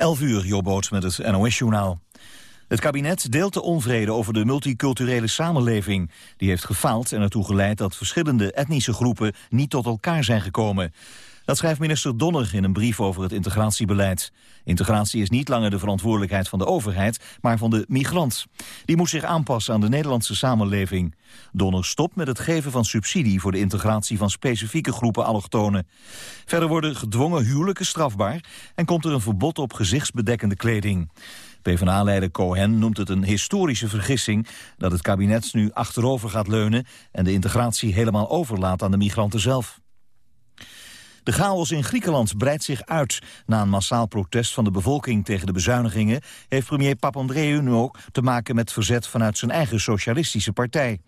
11 uur, Jobboot met het NOS-journaal. Het kabinet deelt de onvrede over de multiculturele samenleving. Die heeft gefaald en ertoe geleid dat verschillende etnische groepen niet tot elkaar zijn gekomen. Dat schrijft minister Donner in een brief over het integratiebeleid. Integratie is niet langer de verantwoordelijkheid van de overheid, maar van de migrant. Die moet zich aanpassen aan de Nederlandse samenleving. Donner stopt met het geven van subsidie voor de integratie van specifieke groepen allochtonen. Verder worden gedwongen huwelijken strafbaar en komt er een verbod op gezichtsbedekkende kleding. PvdA-leider Cohen noemt het een historische vergissing dat het kabinet nu achterover gaat leunen en de integratie helemaal overlaat aan de migranten zelf. De chaos in Griekenland breidt zich uit. Na een massaal protest van de bevolking tegen de bezuinigingen... heeft premier Papandreou nu ook te maken met verzet vanuit zijn eigen socialistische partij.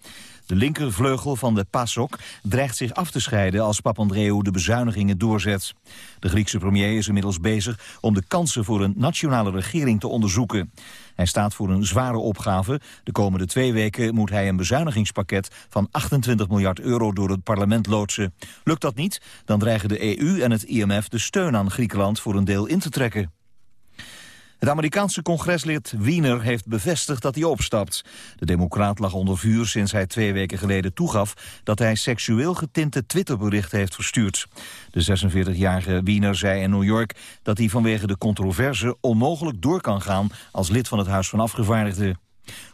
De linkervleugel van de PASOK dreigt zich af te scheiden als Papandreou de bezuinigingen doorzet. De Griekse premier is inmiddels bezig om de kansen voor een nationale regering te onderzoeken. Hij staat voor een zware opgave. De komende twee weken moet hij een bezuinigingspakket van 28 miljard euro door het parlement loodsen. Lukt dat niet, dan dreigen de EU en het IMF de steun aan Griekenland voor een deel in te trekken. Het Amerikaanse congreslid Wiener heeft bevestigd dat hij opstapt. De democraat lag onder vuur sinds hij twee weken geleden toegaf... dat hij seksueel getinte Twitterberichten heeft verstuurd. De 46-jarige Wiener zei in New York dat hij vanwege de controverse... onmogelijk door kan gaan als lid van het Huis van Afgevaardigden.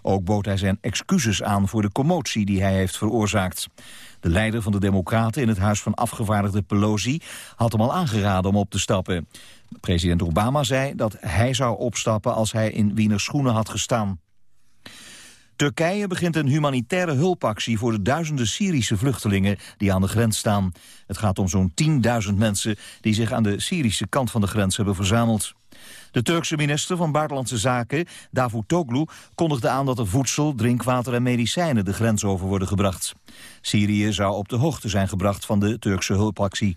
Ook bood hij zijn excuses aan voor de commotie die hij heeft veroorzaakt. De leider van de Democraten in het Huis van Afgevaardigden Pelosi had hem al aangeraden om op te stappen. President Obama zei dat hij zou opstappen als hij in Wieners schoenen had gestaan. Turkije begint een humanitaire hulpactie voor de duizenden Syrische vluchtelingen die aan de grens staan. Het gaat om zo'n 10.000 mensen die zich aan de Syrische kant van de grens hebben verzameld. De Turkse minister van Buitenlandse Zaken, Davutoglu, kondigde aan dat er voedsel, drinkwater en medicijnen de grens over worden gebracht. Syrië zou op de hoogte zijn gebracht van de Turkse hulpactie.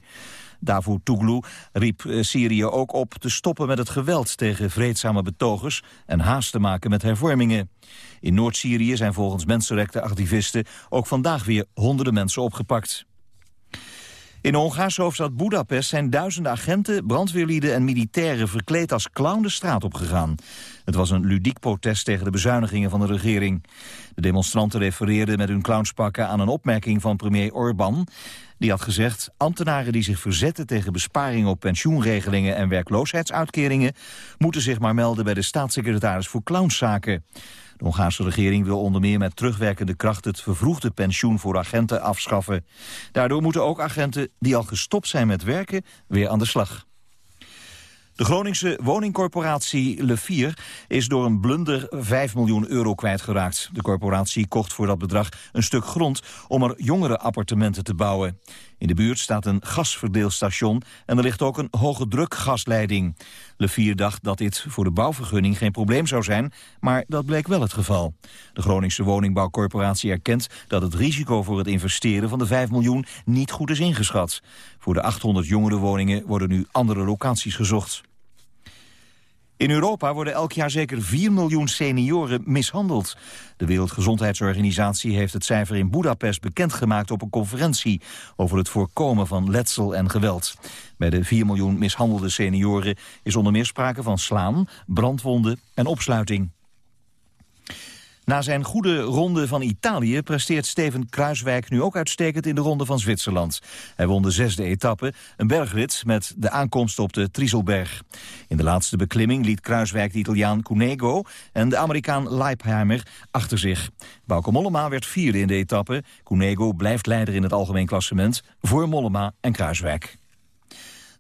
Davutoglu riep eh, Syrië ook op te stoppen met het geweld tegen vreedzame betogers en haast te maken met hervormingen. In Noord-Syrië zijn volgens mensenrechtenactivisten ook vandaag weer honderden mensen opgepakt. In de Hongaarse hoofdstad zijn duizenden agenten, brandweerlieden en militairen verkleed als clown de straat opgegaan. Het was een ludiek protest tegen de bezuinigingen van de regering. De demonstranten refereerden met hun clownspakken aan een opmerking van premier Orbán. Die had gezegd, ambtenaren die zich verzetten tegen besparingen op pensioenregelingen en werkloosheidsuitkeringen, moeten zich maar melden bij de staatssecretaris voor clownszaken. De Hongaarse regering wil onder meer met terugwerkende kracht het vervroegde pensioen voor agenten afschaffen. Daardoor moeten ook agenten die al gestopt zijn met werken weer aan de slag. De Groningse woningcorporatie Le Vier is door een blunder 5 miljoen euro kwijtgeraakt. De corporatie kocht voor dat bedrag een stuk grond om er jongere appartementen te bouwen. In de buurt staat een gasverdeelstation en er ligt ook een hoge druk gasleiding. Le Vier dacht dat dit voor de bouwvergunning geen probleem zou zijn, maar dat bleek wel het geval. De Groningse woningbouwcorporatie erkent dat het risico voor het investeren van de 5 miljoen niet goed is ingeschat. Voor de 800 jongere woningen worden nu andere locaties gezocht. In Europa worden elk jaar zeker 4 miljoen senioren mishandeld. De Wereldgezondheidsorganisatie heeft het cijfer in Budapest bekendgemaakt op een conferentie over het voorkomen van letsel en geweld. Bij de 4 miljoen mishandelde senioren is onder meer sprake van slaan, brandwonden en opsluiting. Na zijn goede ronde van Italië presteert Steven Kruiswijk nu ook uitstekend in de ronde van Zwitserland. Hij won de zesde etappe, een bergrit met de aankomst op de Trieselberg. In de laatste beklimming liet Kruiswijk de Italiaan Cunego en de Amerikaan Leipheimer achter zich. Bauke Mollema werd vierde in de etappe. Cunego blijft leider in het algemeen klassement voor Mollema en Kruiswijk.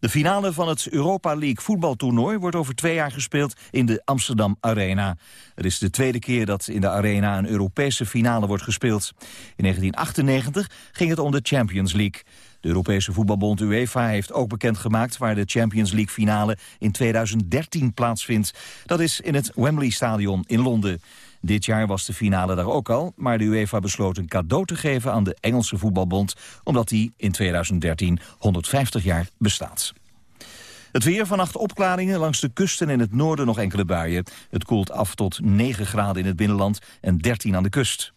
De finale van het Europa League voetbaltoernooi wordt over twee jaar gespeeld in de Amsterdam Arena. Het is de tweede keer dat in de Arena een Europese finale wordt gespeeld. In 1998 ging het om de Champions League. De Europese voetbalbond UEFA heeft ook bekendgemaakt waar de Champions League finale in 2013 plaatsvindt. Dat is in het Wembley Stadion in Londen. Dit jaar was de finale daar ook al, maar de UEFA besloot een cadeau te geven aan de Engelse voetbalbond, omdat die in 2013 150 jaar bestaat. Het weer vannacht opklaringen langs de kusten en in het noorden nog enkele buien. Het koelt af tot 9 graden in het binnenland en 13 aan de kust.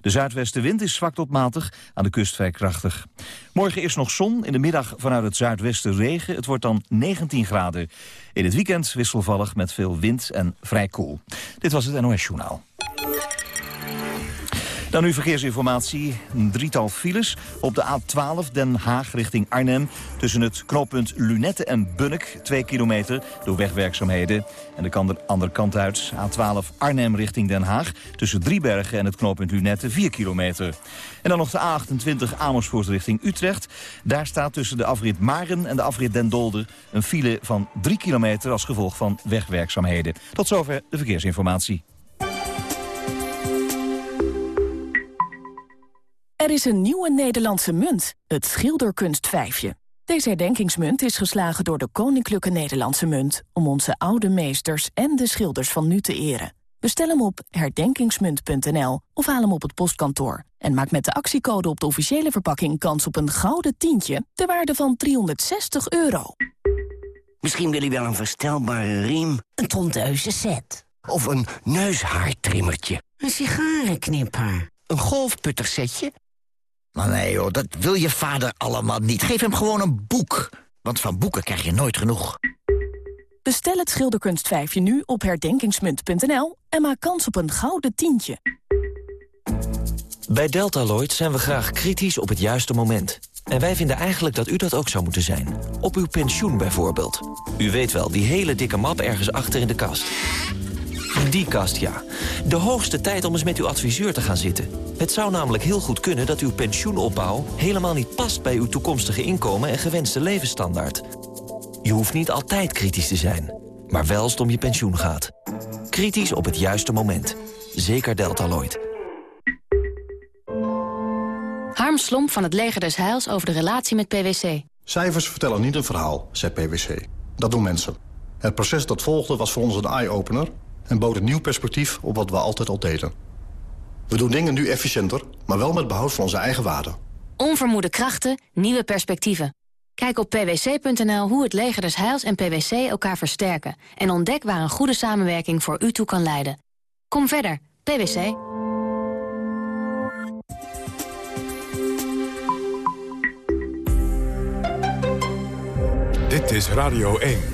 De zuidwestenwind is zwak tot matig, aan de kust vrij krachtig. Morgen is nog zon, in de middag vanuit het zuidwesten regen. Het wordt dan 19 graden. In het weekend wisselvallig met veel wind en vrij koel. Dit was het NOS Journaal. Dan nu verkeersinformatie. Een drietal files op de A12 Den Haag richting Arnhem. Tussen het knooppunt Lunette en Bunnik, 2 kilometer, door wegwerkzaamheden. En de andere kant uit, A12 Arnhem richting Den Haag. Tussen Driebergen en het knooppunt Lunette, 4 kilometer. En dan nog de A28 Amersfoort richting Utrecht. Daar staat tussen de afrit Maren en de afrit Den Dolder... een file van 3 kilometer als gevolg van wegwerkzaamheden. Tot zover de verkeersinformatie. Er is een nieuwe Nederlandse munt, het schilderkunstvijfje. Deze herdenkingsmunt is geslagen door de Koninklijke Nederlandse Munt... om onze oude meesters en de schilders van nu te eren. Bestel hem op herdenkingsmunt.nl of haal hem op het postkantoor. En maak met de actiecode op de officiële verpakking kans op een gouden tientje... ter waarde van 360 euro. Misschien wil je wel een verstelbare riem. Een tondeuze set. Of een neushaartrimmertje. Een sigarenknipper. Een golfputtersetje maar nee joh, dat wil je vader allemaal niet. Geef hem gewoon een boek. Want van boeken krijg je nooit genoeg. Bestel het schilderkunstvijfje nu op herdenkingsmunt.nl... en maak kans op een gouden tientje. Bij Deltaloid zijn we graag kritisch op het juiste moment. En wij vinden eigenlijk dat u dat ook zou moeten zijn. Op uw pensioen bijvoorbeeld. U weet wel, die hele dikke map ergens achter in de kast. Die kast, ja. De hoogste tijd om eens met uw adviseur te gaan zitten. Het zou namelijk heel goed kunnen dat uw pensioenopbouw... helemaal niet past bij uw toekomstige inkomen en gewenste levensstandaard. Je hoeft niet altijd kritisch te zijn, maar wel als het om je pensioen gaat. Kritisch op het juiste moment. Zeker Deltaloid. Harm Slomp van het Leger des Heils over de relatie met PwC. Cijfers vertellen niet een verhaal, zei PwC. Dat doen mensen. Het proces dat volgde was voor ons een eye-opener en bood een nieuw perspectief op wat we altijd al deden. We doen dingen nu efficiënter, maar wel met behoud van onze eigen waarden. Onvermoede krachten, nieuwe perspectieven. Kijk op pwc.nl hoe het leger des Heils en PwC elkaar versterken... en ontdek waar een goede samenwerking voor u toe kan leiden. Kom verder, PwC. Dit is Radio 1.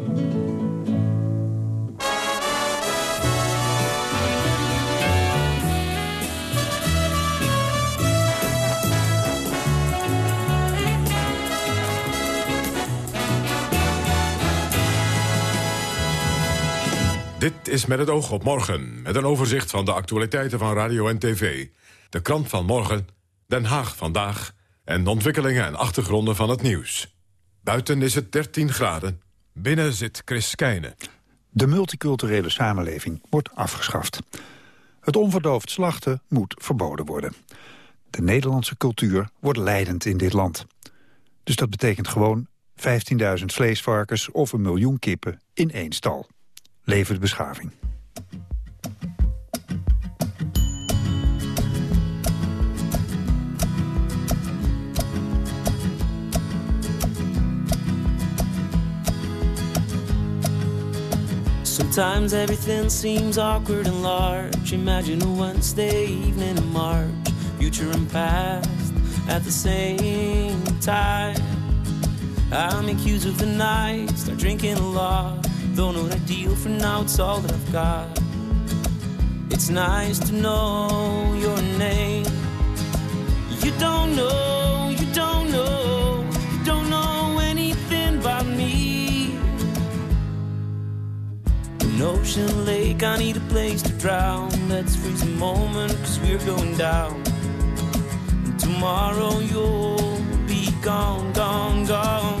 Dit is met het oog op morgen, met een overzicht van de actualiteiten van radio en tv. De krant van morgen, Den Haag vandaag... en de ontwikkelingen en achtergronden van het nieuws. Buiten is het 13 graden, binnen zit Chris Keijne. De multiculturele samenleving wordt afgeschaft. Het onverdoofd slachten moet verboden worden. De Nederlandse cultuur wordt leidend in dit land. Dus dat betekent gewoon 15.000 vleesvarkens of een miljoen kippen in één stal. Leven de beschaving. Sometimes everything seems awkward and large. Imagine a Wednesday evening in March, future and past at the same time. I make use of the night, start drinking a lot. Don't know what I deal for now, it's all that I've got. It's nice to know your name. You don't know, you don't know, you don't know anything about me. An ocean lake, I need a place to drown. Let's freeze a moment, cause we're going down. And tomorrow you'll be gone, gone, gone.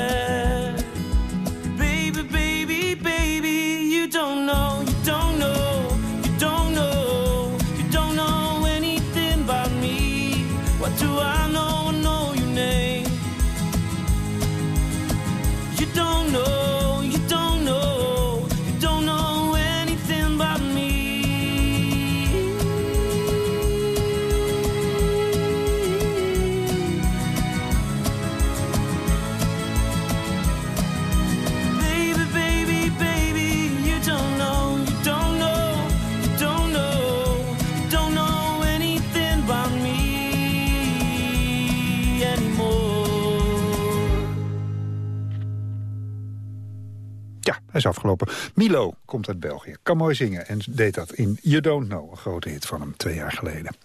Is afgelopen. Milo komt uit België. Kan mooi zingen en deed dat in You Don't Know. Een grote hit van hem twee jaar geleden.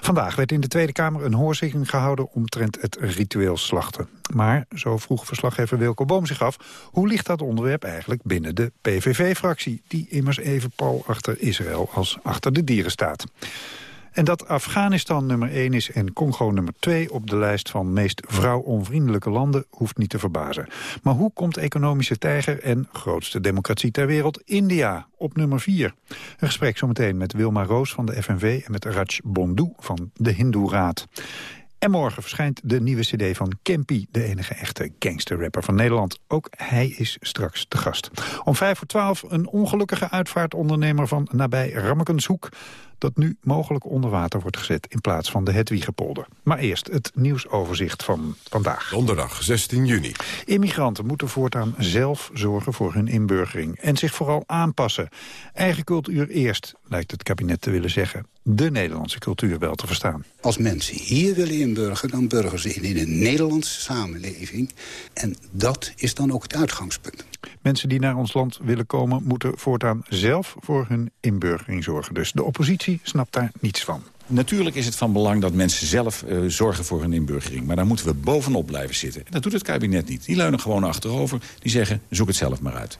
Vandaag werd in de Tweede Kamer een hoorzitting gehouden... omtrent het ritueel slachten. Maar, zo vroeg verslaggever Wilco Boom zich af... hoe ligt dat onderwerp eigenlijk binnen de PVV-fractie... die immers even pal achter Israël als achter de dieren staat. En dat Afghanistan nummer 1 is en Congo nummer 2 op de lijst van meest vrouwonvriendelijke landen hoeft niet te verbazen. Maar hoe komt economische tijger en grootste democratie ter wereld India op nummer 4? Een gesprek zometeen met Wilma Roos van de FNV en met Raj Bondu van de Hindoe Raad. En morgen verschijnt de nieuwe cd van Kempi, de enige echte gangsterrapper van Nederland. Ook hij is straks te gast. Om vijf voor twaalf een ongelukkige uitvaartondernemer van nabij Rammekenshoek... dat nu mogelijk onder water wordt gezet in plaats van de Hedwiegepolder. Maar eerst het nieuwsoverzicht van vandaag. Donderdag 16 juni. Immigranten moeten voortaan zelf zorgen voor hun inburgering... en zich vooral aanpassen. Eigen cultuur eerst, lijkt het kabinet te willen zeggen. De Nederlandse cultuur wel te verstaan. Als mensen hier willen inburgeren, dan burgeren ze in, in een Nederlandse samenleving. En dat is dan ook het uitgangspunt. Mensen die naar ons land willen komen... moeten voortaan zelf voor hun inburgering zorgen. Dus de oppositie snapt daar niets van. Natuurlijk is het van belang dat mensen zelf uh, zorgen voor hun inburgering. Maar daar moeten we bovenop blijven zitten. En dat doet het kabinet niet. Die leunen gewoon achterover. Die zeggen, zoek het zelf maar uit.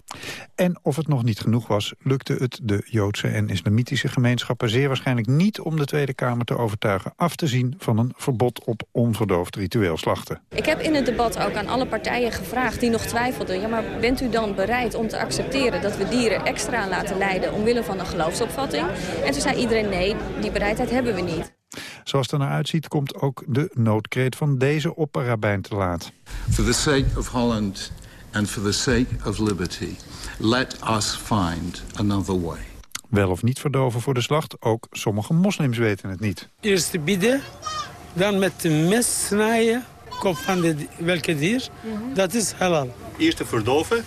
En of het nog niet genoeg was, lukte het de Joodse en islamitische gemeenschappen zeer waarschijnlijk niet om de Tweede Kamer te overtuigen af te zien van een verbod op onverdoofd ritueel slachten. Ik heb in het debat ook aan alle partijen gevraagd die nog twijfelden. Ja, maar bent u dan bereid om te accepteren dat we dieren extra laten lijden omwille van een geloofsopvatting? En toen zei iedereen nee, die bereidheid hebben we niet. Zoals het er naar uitziet komt ook de noodkreet van deze opperrabijn te laat. For the sake of Holland and for the sake of liberty, let us find another way. Wel of niet verdoven voor de slacht, ook sommige moslims weten het niet. Eerst bidden, dan met de mes snijden, kop van de, welke dier, dat is halal. Eerst verdoven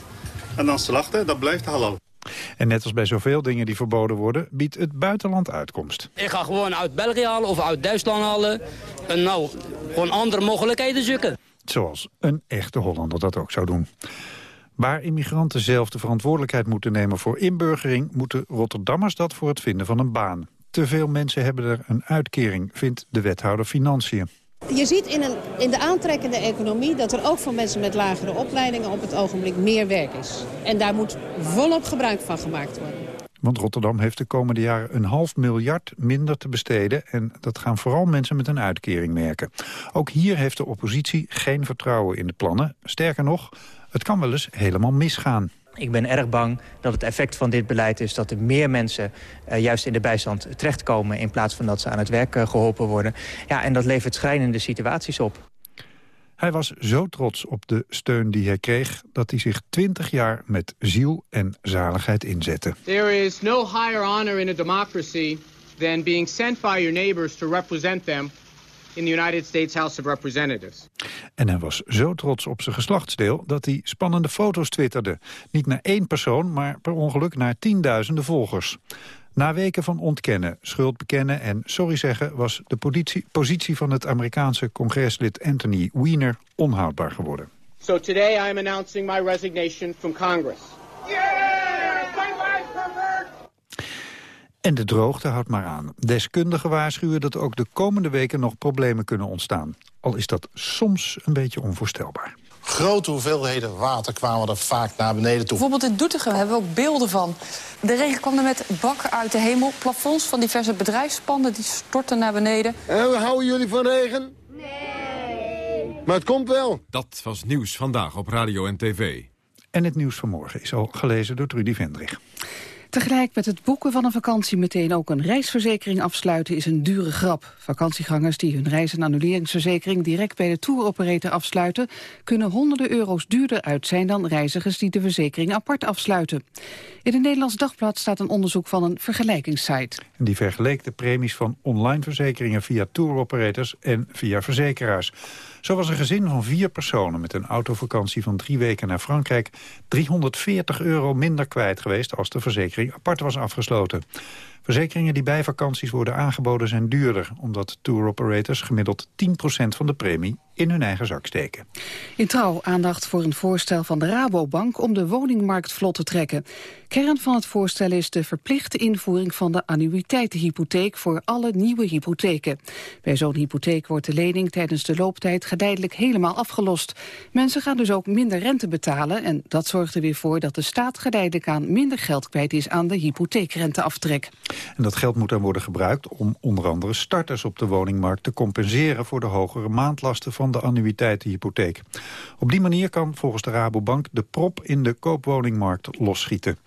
en dan slachten, dat blijft halal. En net als bij zoveel dingen die verboden worden, biedt het buitenland uitkomst. Ik ga gewoon uit België halen of uit Duitsland halen. En nou, gewoon andere mogelijkheden zoeken. Zoals een echte Hollander dat ook zou doen. Waar immigranten zelf de verantwoordelijkheid moeten nemen voor inburgering... moeten Rotterdammers dat voor het vinden van een baan. Te veel mensen hebben er een uitkering, vindt de wethouder Financiën. Je ziet in, een, in de aantrekkende economie dat er ook voor mensen met lagere opleidingen op het ogenblik meer werk is. En daar moet volop gebruik van gemaakt worden. Want Rotterdam heeft de komende jaren een half miljard minder te besteden. En dat gaan vooral mensen met een uitkering merken. Ook hier heeft de oppositie geen vertrouwen in de plannen. Sterker nog, het kan wel eens helemaal misgaan. Ik ben erg bang dat het effect van dit beleid is dat er meer mensen uh, juist in de bijstand terechtkomen in plaats van dat ze aan het werk uh, geholpen worden. Ja, en dat levert schrijnende situaties op. Hij was zo trots op de steun die hij kreeg... dat hij zich twintig jaar met ziel en zaligheid inzette. There is no higher honor in a democracy than being sent by your neighbors to represent them in the United States House of Representatives. En hij was zo trots op zijn geslachtsdeel dat hij spannende foto's twitterde. Niet naar één persoon, maar per ongeluk naar tienduizenden volgers. Na weken van ontkennen, schuld bekennen en sorry zeggen... was de positie, positie van het Amerikaanse congreslid Anthony Weiner onhoudbaar geworden. So today I am announcing my resignation from Congress. En de droogte houdt maar aan. Deskundigen waarschuwen dat ook de komende weken nog problemen kunnen ontstaan. Al is dat soms een beetje onvoorstelbaar. Grote hoeveelheden water kwamen er vaak naar beneden toe. Bijvoorbeeld in Doetinchem hebben we ook beelden van. De regen kwam er met bakken uit de hemel. Plafonds van diverse bedrijfspanden die stortten naar beneden. En we houden jullie van regen? Nee. Maar het komt wel. Dat was nieuws vandaag op radio en tv. En het nieuws van morgen is al gelezen door Trudy Vendrich. Tegelijk met het boeken van een vakantie meteen ook een reisverzekering afsluiten is een dure grap. Vakantiegangers die hun reis- en annuleringsverzekering direct bij de touroperator afsluiten, kunnen honderden euro's duurder uit zijn dan reizigers die de verzekering apart afsluiten. In het Nederlands Dagblad staat een onderzoek van een vergelijkingssite. Die vergeleek de premies van online verzekeringen via touroperators en via verzekeraars. Zo was een gezin van vier personen met een autovakantie van drie weken naar Frankrijk 340 euro minder kwijt geweest als de verzekering apart was afgesloten. Verzekeringen die bij vakanties worden aangeboden zijn duurder... omdat tour operators gemiddeld 10% van de premie in hun eigen zak steken. In trouw aandacht voor een voorstel van de Rabobank om de woningmarkt vlot te trekken. Kern van het voorstel is de verplichte invoering van de annuïteitenhypotheek voor alle nieuwe hypotheken. Bij zo'n hypotheek wordt de lening tijdens de looptijd geleidelijk helemaal afgelost. Mensen gaan dus ook minder rente betalen en dat zorgt er weer voor dat de staat geleidelijk aan minder geld kwijt is aan de hypotheekrenteaftrek. En dat geld moet dan worden gebruikt om onder andere starters op de woningmarkt te compenseren voor de hogere maandlasten van de annuïteitenhypotheek. Op die manier kan volgens de Rabobank de prop in de koopwoningmarkt losschieten.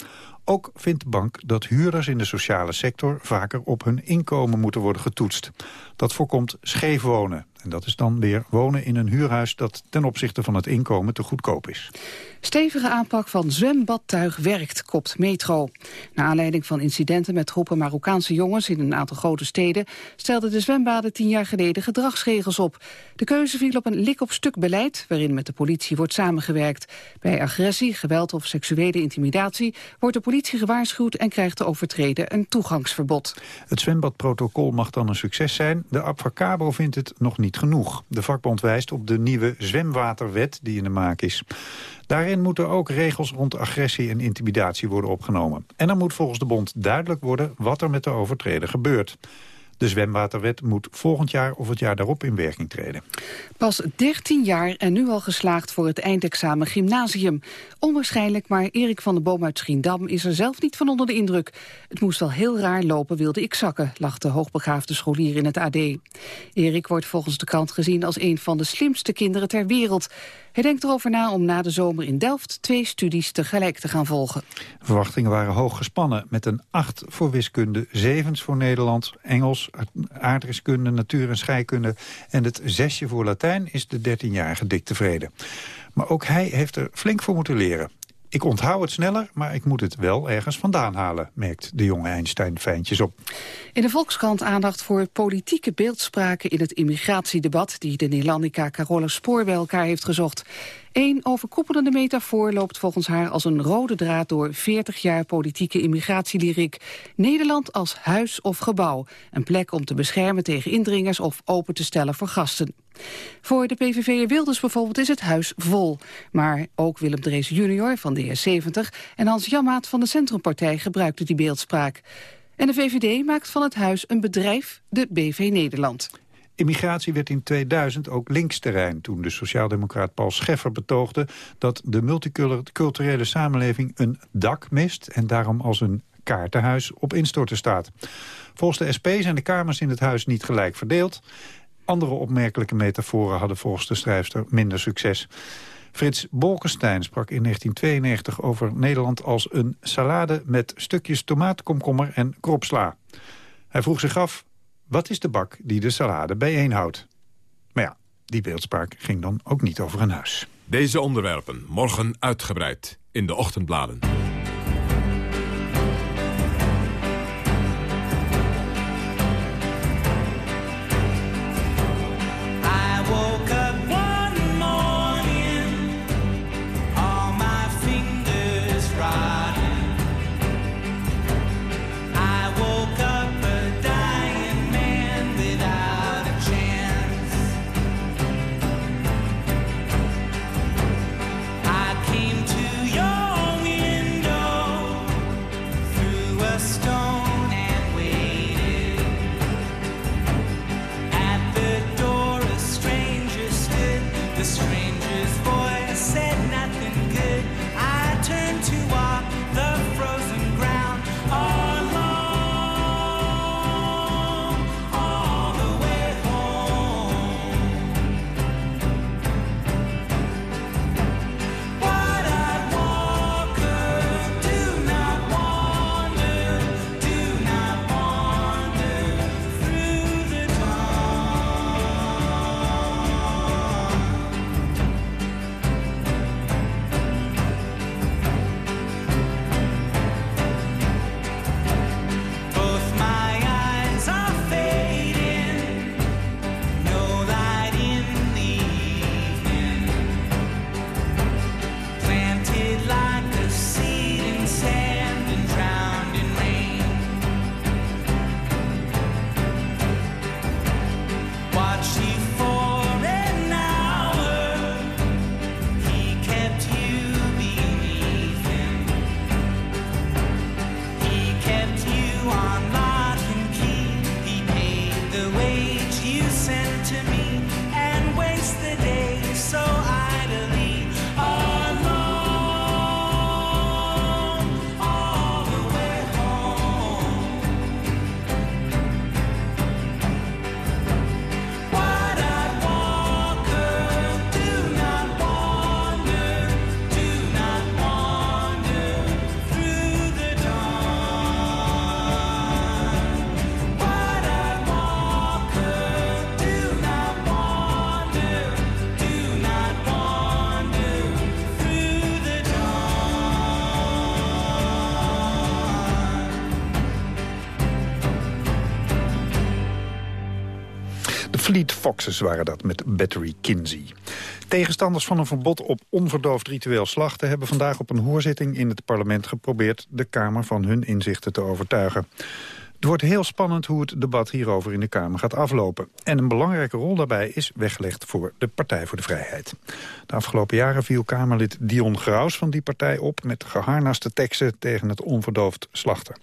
Ook vindt de bank dat huurders in de sociale sector vaker op hun inkomen moeten worden getoetst. Dat voorkomt scheef wonen. En dat is dan weer wonen in een huurhuis dat ten opzichte van het inkomen te goedkoop is. Stevige aanpak van zwembadtuig werkt, kopt Metro. Na aanleiding van incidenten met groepen Marokkaanse jongens in een aantal grote steden... stelden de zwembaden tien jaar geleden gedragsregels op. De keuze viel op een lik-op-stuk beleid waarin met de politie wordt samengewerkt. Bij agressie, geweld of seksuele intimidatie wordt de politie gewaarschuwd... en krijgt de overtreden een toegangsverbod. Het zwembadprotocol mag dan een succes zijn. De Abfacabo vindt het nog niet genoeg. De vakbond wijst op de nieuwe zwemwaterwet die in de maak is. Daarin moeten ook regels rond agressie en intimidatie worden opgenomen. En dan moet volgens de bond duidelijk worden wat er met de overtreder gebeurt. De zwemwaterwet moet volgend jaar of het jaar daarop in werking treden. Pas 13 jaar en nu al geslaagd voor het eindexamen gymnasium. Onwaarschijnlijk, maar Erik van der Boom uit Schiendam is er zelf niet van onder de indruk. Het moest wel heel raar lopen, wilde ik zakken, lacht de hoogbegaafde scholier in het AD. Erik wordt volgens de krant gezien als een van de slimste kinderen ter wereld. Hij denkt erover na om na de zomer in Delft twee studies tegelijk te gaan volgen. Verwachtingen waren hoog gespannen met een 8 voor wiskunde, zevens voor Nederlands, Engels, aardrijkskunde, natuur en scheikunde en het zesje voor Latijn is de 13-jarige dik tevreden. Maar ook hij heeft er flink voor moeten leren. Ik onthoud het sneller, maar ik moet het wel ergens vandaan halen, merkt de jonge Einstein fijntjes op. In de Volkskrant aandacht voor politieke beeldspraken in het immigratiedebat... die de Nederlandica Carola Spoor bij elkaar heeft gezocht. Eén overkoepelende metafoor loopt volgens haar als een rode draad door 40 jaar politieke immigratielyriek. Nederland als huis of gebouw. Een plek om te beschermen tegen indringers of open te stellen voor gasten. Voor de PVV'er Wilders bijvoorbeeld is het huis vol. Maar ook Willem Drees junior van de R70 en Hans Jammaat van de Centrumpartij gebruikten die beeldspraak. En de VVD maakt van het huis een bedrijf, de BV Nederland. Immigratie werd in 2000 ook linksterrein toen de sociaaldemocraat Paul Scheffer betoogde dat de multiculturele samenleving een dak mist en daarom als een kaartenhuis op instorten staat. Volgens de SP zijn de kamers in het huis niet gelijk verdeeld. Andere opmerkelijke metaforen hadden volgens de schrijfster minder succes. Frits Bolkestein sprak in 1992 over Nederland als een salade met stukjes tomaat, komkommer en kropsla. Hij vroeg zich af, wat is de bak die de salade bijeenhoudt? Maar ja, Die beeldspraak ging dan ook niet over een huis. Deze onderwerpen morgen uitgebreid in de ochtendbladen. Foxes waren dat met Battery Kinsey. Tegenstanders van een verbod op onverdoofd ritueel slachten... hebben vandaag op een hoorzitting in het parlement geprobeerd... de Kamer van hun inzichten te overtuigen. Het wordt heel spannend hoe het debat hierover in de Kamer gaat aflopen. En een belangrijke rol daarbij is weggelegd voor de Partij voor de Vrijheid. De afgelopen jaren viel Kamerlid Dion Graus van die partij op... met geharnaste teksten tegen het onverdoofd slachten.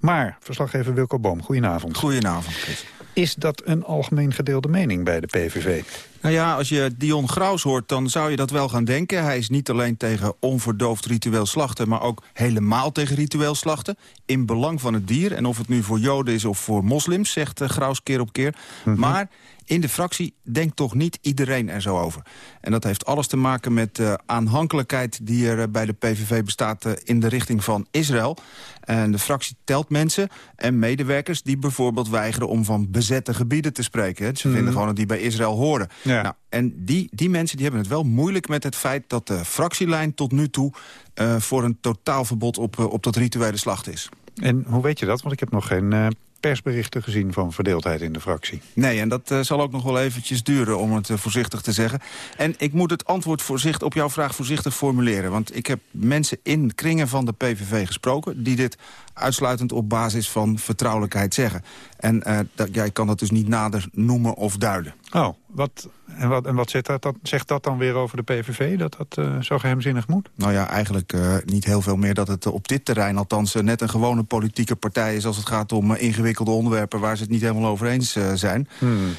Maar, verslaggever Wilco Boom, goedenavond. Goedenavond, Chris. Is dat een algemeen gedeelde mening bij de PVV? Nou ja, als je Dion Graus hoort, dan zou je dat wel gaan denken. Hij is niet alleen tegen onverdoofd ritueel slachten... maar ook helemaal tegen ritueel slachten. In belang van het dier. En of het nu voor joden is of voor moslims, zegt uh, Graus keer op keer. Maar in de fractie denkt toch niet iedereen er zo over. En dat heeft alles te maken met de aanhankelijkheid... die er uh, bij de PVV bestaat in de richting van Israël. En de fractie telt mensen en medewerkers... die bijvoorbeeld weigeren om van bezette gebieden te spreken. Ze Mhm. vinden gewoon dat die bij Israël horen. Ja. Nou, en die, die mensen die hebben het wel moeilijk met het feit... dat de fractielijn tot nu toe uh, voor een totaalverbod op, uh, op dat rituele slacht is. En hoe weet je dat? Want ik heb nog geen uh, persberichten gezien van verdeeldheid in de fractie. Nee, en dat uh, zal ook nog wel eventjes duren, om het uh, voorzichtig te zeggen. En ik moet het antwoord voorzichtig, op jouw vraag voorzichtig formuleren. Want ik heb mensen in kringen van de PVV gesproken... die dit uitsluitend op basis van vertrouwelijkheid zeggen. En uh, dat, jij kan dat dus niet nader noemen of duiden. Oh, wat, en wat, en wat zegt, dat, dat, zegt dat dan weer over de PVV, dat dat uh, zo geheimzinnig moet? Nou ja, eigenlijk uh, niet heel veel meer dat het op dit terrein... althans net een gewone politieke partij is... als het gaat om ingewikkelde onderwerpen waar ze het niet helemaal over eens zijn. Hmm.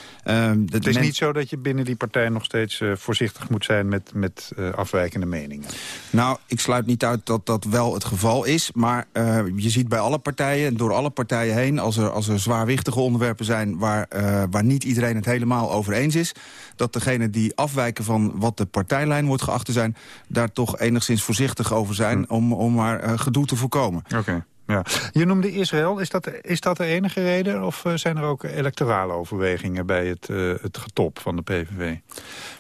het is men... niet zo dat je binnen die partij nog steeds voorzichtig moet zijn... met, met afwijkende meningen? Nou, ik sluit niet uit dat dat wel het geval is. Maar je ziet bij alle partijen, door alle partijen heen... als er, als er zwaarwichtige onderwerpen zijn waar, waar niet iedereen het helemaal over eens is... dat degenen die afwijken van wat de partijlijn wordt geacht te zijn... daar toch enigszins voorzichtig over zijn om, om maar uh, gedoe te voorkomen. Oké. Okay. Ja. Je noemde Israël. Is dat, is dat de enige reden? Of eh, zijn er ook electorale overwegingen bij het, uh, het getop van de PVV?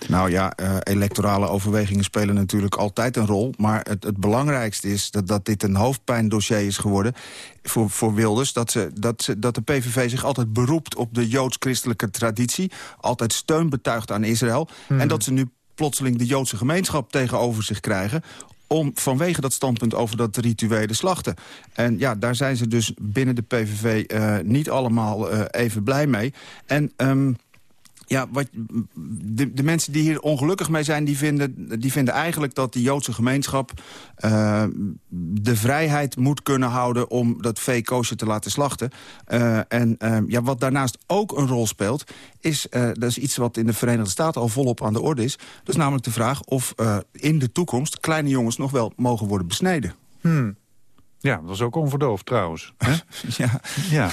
Nou ja, uh, electorale overwegingen spelen natuurlijk altijd een rol. Maar het, het belangrijkste is dat, dat dit een hoofdpijndossier is geworden voor, voor Wilders. Dat, ze, dat, ze, dat de PVV zich altijd beroept op de joods-christelijke traditie. Altijd steun betuigt aan Israël. Hmm. En dat ze nu plotseling de Joodse gemeenschap tegenover zich krijgen om vanwege dat standpunt over dat rituele slachten. En ja, daar zijn ze dus binnen de PVV uh, niet allemaal uh, even blij mee. En... Um, ja, wat, de, de, mensen die hier ongelukkig mee zijn... die vinden, die vinden eigenlijk dat de Joodse gemeenschap... Uh, de vrijheid moet kunnen houden om dat vee koosje te laten slachten. Uh, en uh, ja, wat daarnaast ook een rol speelt... is, dat is iets wat in de Verenigde Staten al volop aan de orde is. Dat is namelijk de vraag of in de toekomst... kleine jongens nog wel mogen worden besneden. Hmm. Ja, dat was ook onverdoofd trouwens. Hè? ja. ja.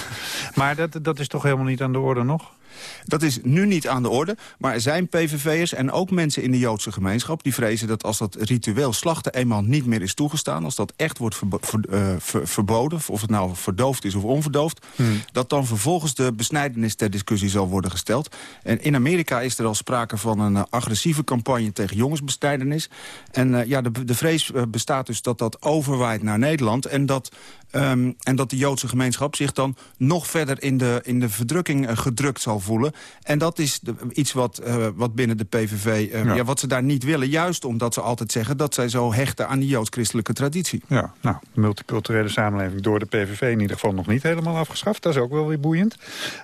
Maar dat, dat is toch helemaal niet aan de orde nog? Dat is nu niet aan de orde, maar er zijn PVV'ers en ook mensen in de Joodse gemeenschap... die vrezen dat als dat ritueel slachten eenmaal niet meer is toegestaan... als dat echt wordt verbo ver, uh, ver, verboden, of het nou verdoofd is of onverdoofd... Hmm. dat dan vervolgens de besnijdenis ter discussie zal worden gesteld. En in Amerika is er al sprake van een uh, agressieve campagne tegen jongensbestijdenis. En uh, ja, de, de vrees bestaat dus dat dat overwaait naar Nederland... en dat Um, en dat de Joodse gemeenschap zich dan nog verder in de, in de verdrukking uh, gedrukt zal voelen. En dat is de, iets wat, uh, wat binnen de PVV, uh, ja. ja. wat ze daar niet willen. Juist omdat ze altijd zeggen dat zij zo hechten aan die joods-christelijke traditie. Ja, nou, de multiculturele samenleving door de PVV in ieder geval nog niet helemaal afgeschaft. Dat is ook wel weer boeiend.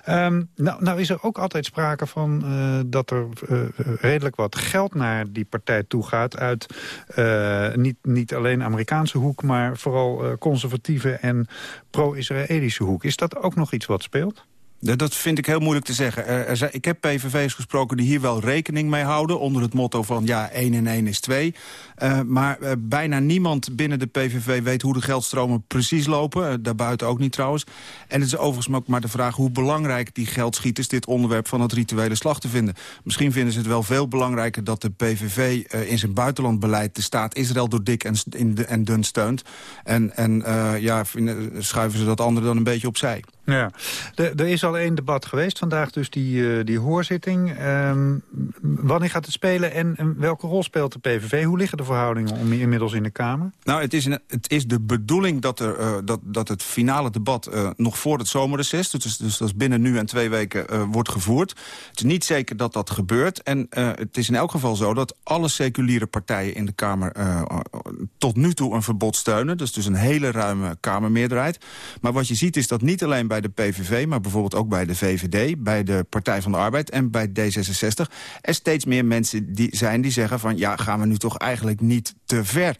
Um, nou, nou is er ook altijd sprake van dat er redelijk wat geld naar die partij toe gaat. Uit niet, niet alleen Amerikaanse hoek, maar vooral conservatieve en pro-Israëlische hoek. Is dat ook nog iets wat speelt? Dat vind ik heel moeilijk te zeggen. Ik heb PVV's gesproken die hier wel rekening mee houden... onder het motto van ja, 1 en 1 is 2. Uh, maar uh, bijna niemand binnen de PVV weet hoe de geldstromen precies lopen. Uh, daarbuiten ook niet trouwens. En het is overigens ook maar de vraag hoe belangrijk die geldschieters... dit onderwerp van het rituele slachten vinden. Misschien vinden ze het wel veel belangrijker dat de PVV in zijn buitenlandbeleid... de staat Israël door dik en, in de, en dun steunt. En, en ja, schuiven ze dat andere dan een beetje opzij. Ja, de, er is al één debat geweest vandaag, dus die, uh, die hoorzitting. Um, wanneer gaat het spelen en, welke rol speelt de PVV? Hoe liggen de verhoudingen om, inmiddels in de Kamer? Nou, het is, een, het is de bedoeling dat, er, uh, dat, dat het finale debat uh, nog voor het zomerreces... dus, dus dat is binnen nu en twee weken wordt gevoerd. Het is niet zeker dat dat gebeurt. En het is in elk geval zo dat alle seculiere partijen in de Kamer... tot nu toe een verbod steunen. Dus dus een hele ruime Kamermeerderheid. Maar wat je ziet is dat niet alleen bij bij de PVV, maar bijvoorbeeld ook bij de VVD... bij de Partij van de Arbeid en bij D66... er steeds meer mensen die zijn die zeggen van... ja, gaan we nu toch eigenlijk niet te ver...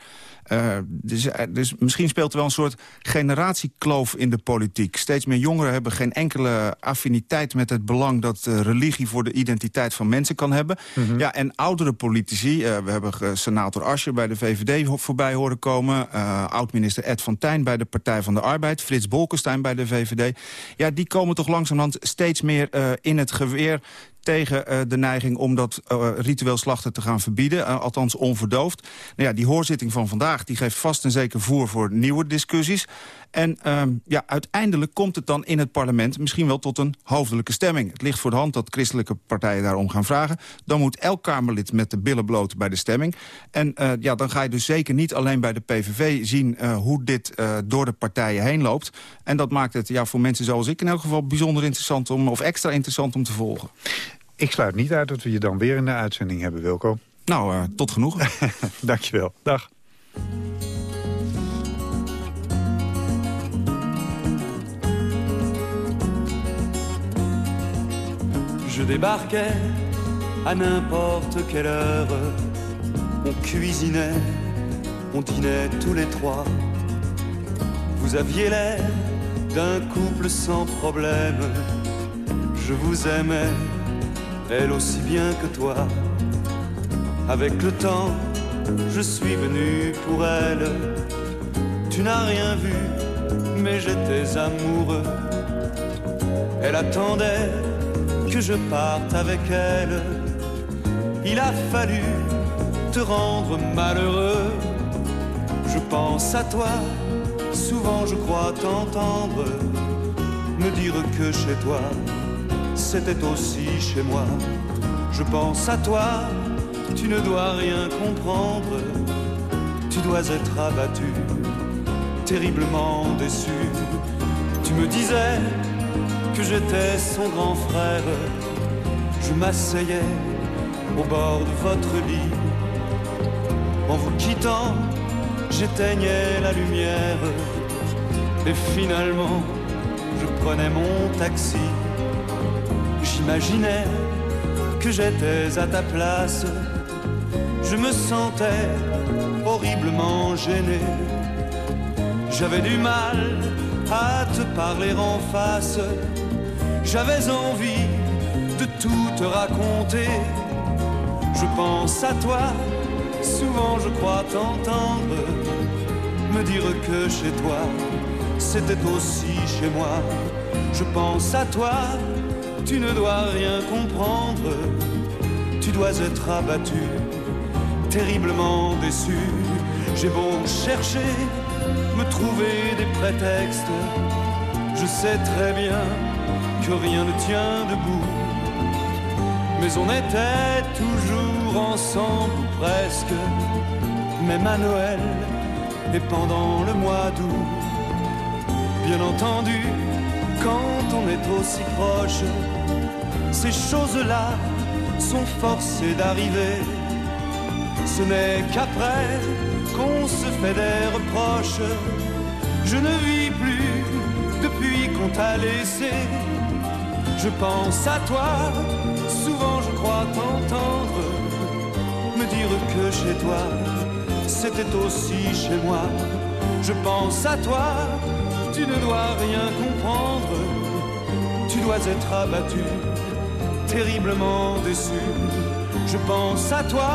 Uh, dus, dus, misschien speelt er wel een soort generatiekloof in de politiek. Steeds meer jongeren hebben geen enkele affiniteit met het belang... dat uh, religie voor de identiteit van mensen kan hebben. Mm -hmm. ja, en oudere politici, uh, we hebben senator Ascher bij de VVD voorbij horen komen... oud-minister Ed van Tijn bij de Partij van de Arbeid... Frits Bolkestein bij de VVD. Ja, die komen toch langzamerhand steeds meer in het geweer tegen uh, de neiging om dat uh, ritueel slachten te gaan verbieden. Uh, althans onverdoofd. Nou ja, die hoorzitting van vandaag die geeft vast en zeker voer voor nieuwe discussies. En ja, uiteindelijk komt het dan in het parlement misschien wel tot een hoofdelijke stemming. Het ligt voor de hand dat christelijke partijen daarom gaan vragen. Dan moet elk Kamerlid met de billen bloot bij de stemming. En ja, dan ga je dus zeker niet alleen bij de PVV zien hoe dit door de partijen heen loopt. En dat maakt het ja, voor mensen zoals ik in elk geval bijzonder interessant om, of extra interessant om te volgen. Ik sluit niet uit dat we je dan weer in de uitzending hebben, Wilco. Nou, uh, tot genoeg. Dankjewel. Dag. Je débarquais à n'importe quelle heure. On cuisinait, on dînait tous les trois. Vous aviez l'air d'un couple sans problème. Je vous aimais elle aussi bien que toi. Avec le temps, je suis venu pour elle. Tu n'as rien vu, mais j'étais amoureux. Elle attendait que je parte avec elle. Il a fallu te rendre malheureux. Je pense à toi Souvent je crois t'entendre me dire que chez toi, c'était aussi chez moi. Je pense à toi, tu ne dois rien comprendre. Tu dois être abattu, terriblement déçu. Tu me disais que j'étais son grand frère. Je m'asseyais au bord de votre lit. En vous quittant, j'éteignais la lumière. Et finalement, je prenais mon taxi. J'imaginais que j'étais à ta place. Je me sentais horriblement gêné. J'avais du mal à te parler en face. J'avais envie de tout te raconter. Je pense à toi, souvent je crois t'entendre me dire que chez toi, c'était aussi chez moi. Je pense à toi, tu ne dois rien comprendre. Tu dois être abattu, terriblement déçu. J'ai beau chercher, me trouver des prétextes. Je sais très bien que rien ne tient debout. Mais on était toujours ensemble, presque, même à Noël et pendant le mois d'août. Bien entendu, quand on est aussi proche, ces choses-là sont forcées d'arriver. Ce n'est qu'après qu'on se fait des reproches. Je ne vis plus depuis qu'on t'a laissé. Je pense à toi, souvent je crois t'entendre me dire que chez toi, c'était aussi chez moi. Je pense à toi, tu ne dois rien comprendre. Tu dois être abattu, terriblement déçu. Je pense à toi.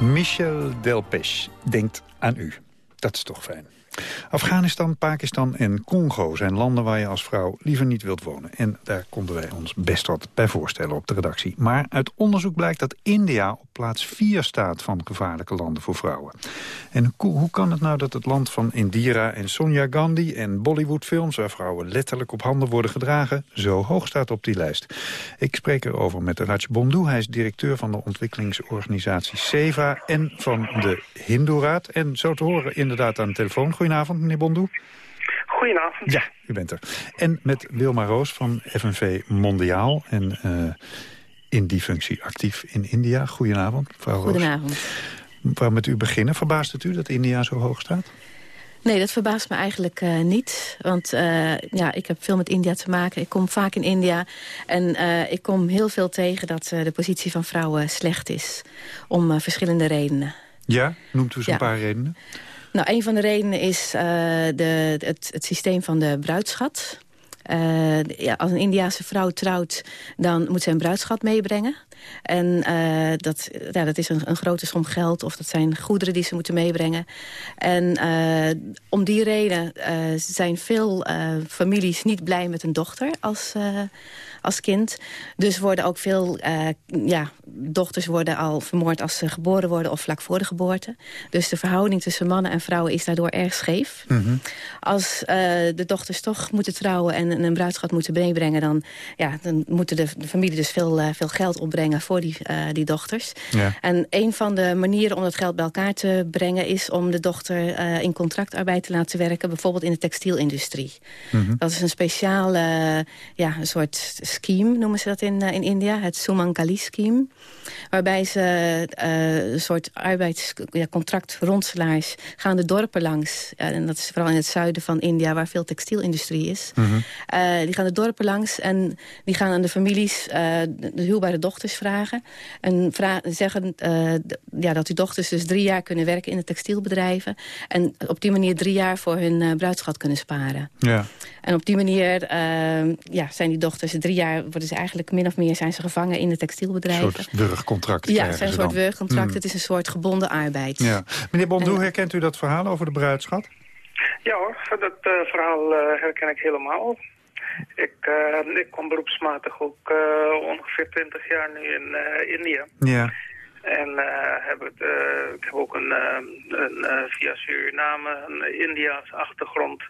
Michel Delpech denkt aan u. Dat is toch fijn. Afghanistan, Pakistan en Congo zijn landen waar je als vrouw liever niet wilt wonen. En daar konden wij ons best wat bij voorstellen op de redactie. Maar uit onderzoek blijkt dat India op plaats 4 staat van gevaarlijke landen voor vrouwen. En hoe kan het nou dat het land van Indira en Sonia Gandhi en Bollywoodfilms... waar vrouwen letterlijk op handen worden gedragen, zo hoog staat op die lijst? Ik spreek erover met Raj Bondou. Hij is directeur van de ontwikkelingsorganisatie SEVA en van de Hindoeraad. En zo te horen inderdaad aan de telefoon. Goedenavond, meneer Bondou. Goedenavond. Ja, u bent er. En met Wilma Roos van FNV Mondiaal. En uh, in die functie actief in India. Goedenavond, mevrouw Roos. Goedenavond. Waar met u beginnen? Verbaast het u dat India zo hoog staat? Nee, dat verbaast me eigenlijk uh, niet. Want uh, ja, ik heb veel met India te maken. Ik kom vaak in India. En uh, ik kom heel veel tegen dat de positie van vrouwen slecht is. Om verschillende redenen. Ja? Noemt u eens ja. een paar redenen? Nou, een van de redenen is uh, de, het, het systeem van de bruidschat. Uh, ja, als een Indiase vrouw trouwt, dan moet ze een bruidschat meebrengen. En uh, dat, ja, dat is een, een, grote som geld of dat zijn goederen die ze moeten meebrengen. En om die reden zijn veel families niet blij met een dochter als als kind. Dus worden ook veel uh, ja, dochters worden al vermoord als ze geboren worden of vlak voor de geboorte. Dus de verhouding tussen mannen en vrouwen is daardoor erg scheef. Mm -hmm. Als uh, de dochters toch moeten trouwen en een bruidschat moeten meebrengen... dan, ja, dan moeten de, de familie dus veel, uh, veel geld opbrengen voor die, die dochters. Ja. En een van de manieren om dat geld bij elkaar te brengen... is om de dochter in contractarbeid te laten werken... bijvoorbeeld in de textielindustrie. Mm -hmm. Dat is een speciale ja, een soort scheme, noemen ze dat in, uh, in India. Het Sumankali scheme. Waarbij ze uh, een soort arbeidscontract ja, rondselaars gaan de dorpen langs. En dat is vooral in het zuiden van India, waar veel textielindustrie is. Mm -hmm. die gaan de dorpen langs en die gaan aan de families de huwbare dochters vragen. En zeggen ja, dat die dochters dus drie jaar kunnen werken in de textielbedrijven. En op die manier drie jaar voor hun bruidschat kunnen sparen. Ja. En op die manier ja, zijn die dochters drie jaar worden ze eigenlijk min of meer zijn ze gevangen in de textielbedrijven. Een soort wurgcontract. Ja, het is een soort wurgcontract. Mm. Het is een soort gebonden arbeid. Ja. Meneer Bondou, en, herkent u dat verhaal over de bruidschat? Ja hoor, dat uh, verhaal uh, herken ik helemaal. Ik, uh, ik kom beroepsmatig ook uh, ongeveer 20 jaar nu in uh, India. Ja. En heb het, ik heb ook een, een via Suriname een India's achtergrond.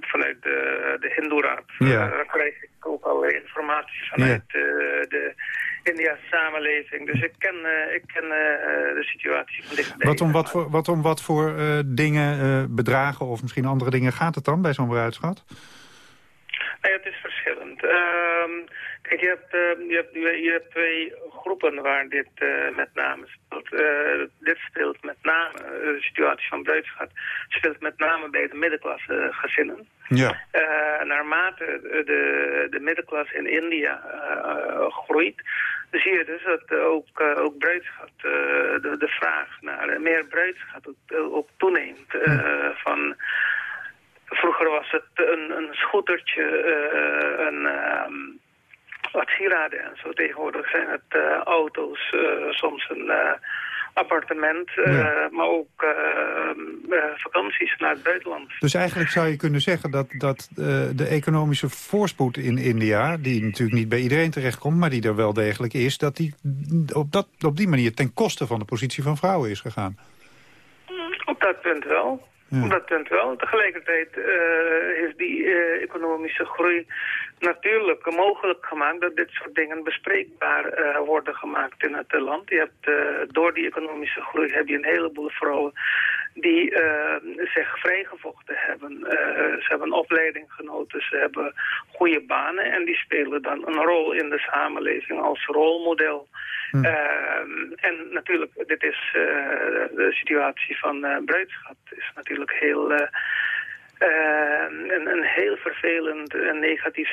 Vanuit de, de Hindoeraad. Ja. daar krijg ik ook allerlei informatie vanuit Ja. de Indiase samenleving. Dus ik ken, ik ken de situatie van dichtbij. Wat om wat voor, wat om wat voor dingen, bedragen of misschien andere dingen gaat het dan bij zo'n bruidschat? Nee, het is verschillend. Kijk, je hebt, uh, je, hebt, je hebt twee groepen waar dit met name speelt. dit speelt met name, de situatie van bruidschat, speelt met name bij de middenklasse gezinnen. Ja. naarmate de, de middenklasse in India groeit, zie je dus dat ook, uh, ook bruidschat, uh, de, de vraag naar meer bruidschat ook, ook toeneemt. Uh, van, vroeger was het een, een scootertje, een, um, wat sieraden en zo. Tegenwoordig zijn het auto's, soms een appartement, ja. maar ook vakanties naar het buitenland. Dus eigenlijk zou je kunnen zeggen dat, dat de economische voorspoed in India... die natuurlijk niet bij iedereen terechtkomt, maar die er wel degelijk is... dat die op, dat, op die manier ten koste van de positie van vrouwen is gegaan. Op dat punt wel. Dat punt wel. Tegelijkertijd uh, heeft die uh, economische groei natuurlijk mogelijk gemaakt dat dit soort dingen bespreekbaar uh, worden gemaakt in het land. Je hebt, door die economische groei heb je een heleboel vrouwen die zich vrijgevochten hebben. ze hebben opleiding genoten, ze hebben goede banen en die spelen dan een rol in de samenleving als rolmodel. Hm. en natuurlijk, dit is de situatie van bruidschap is natuurlijk heel... Uh, een, een, heel vervelend en negatief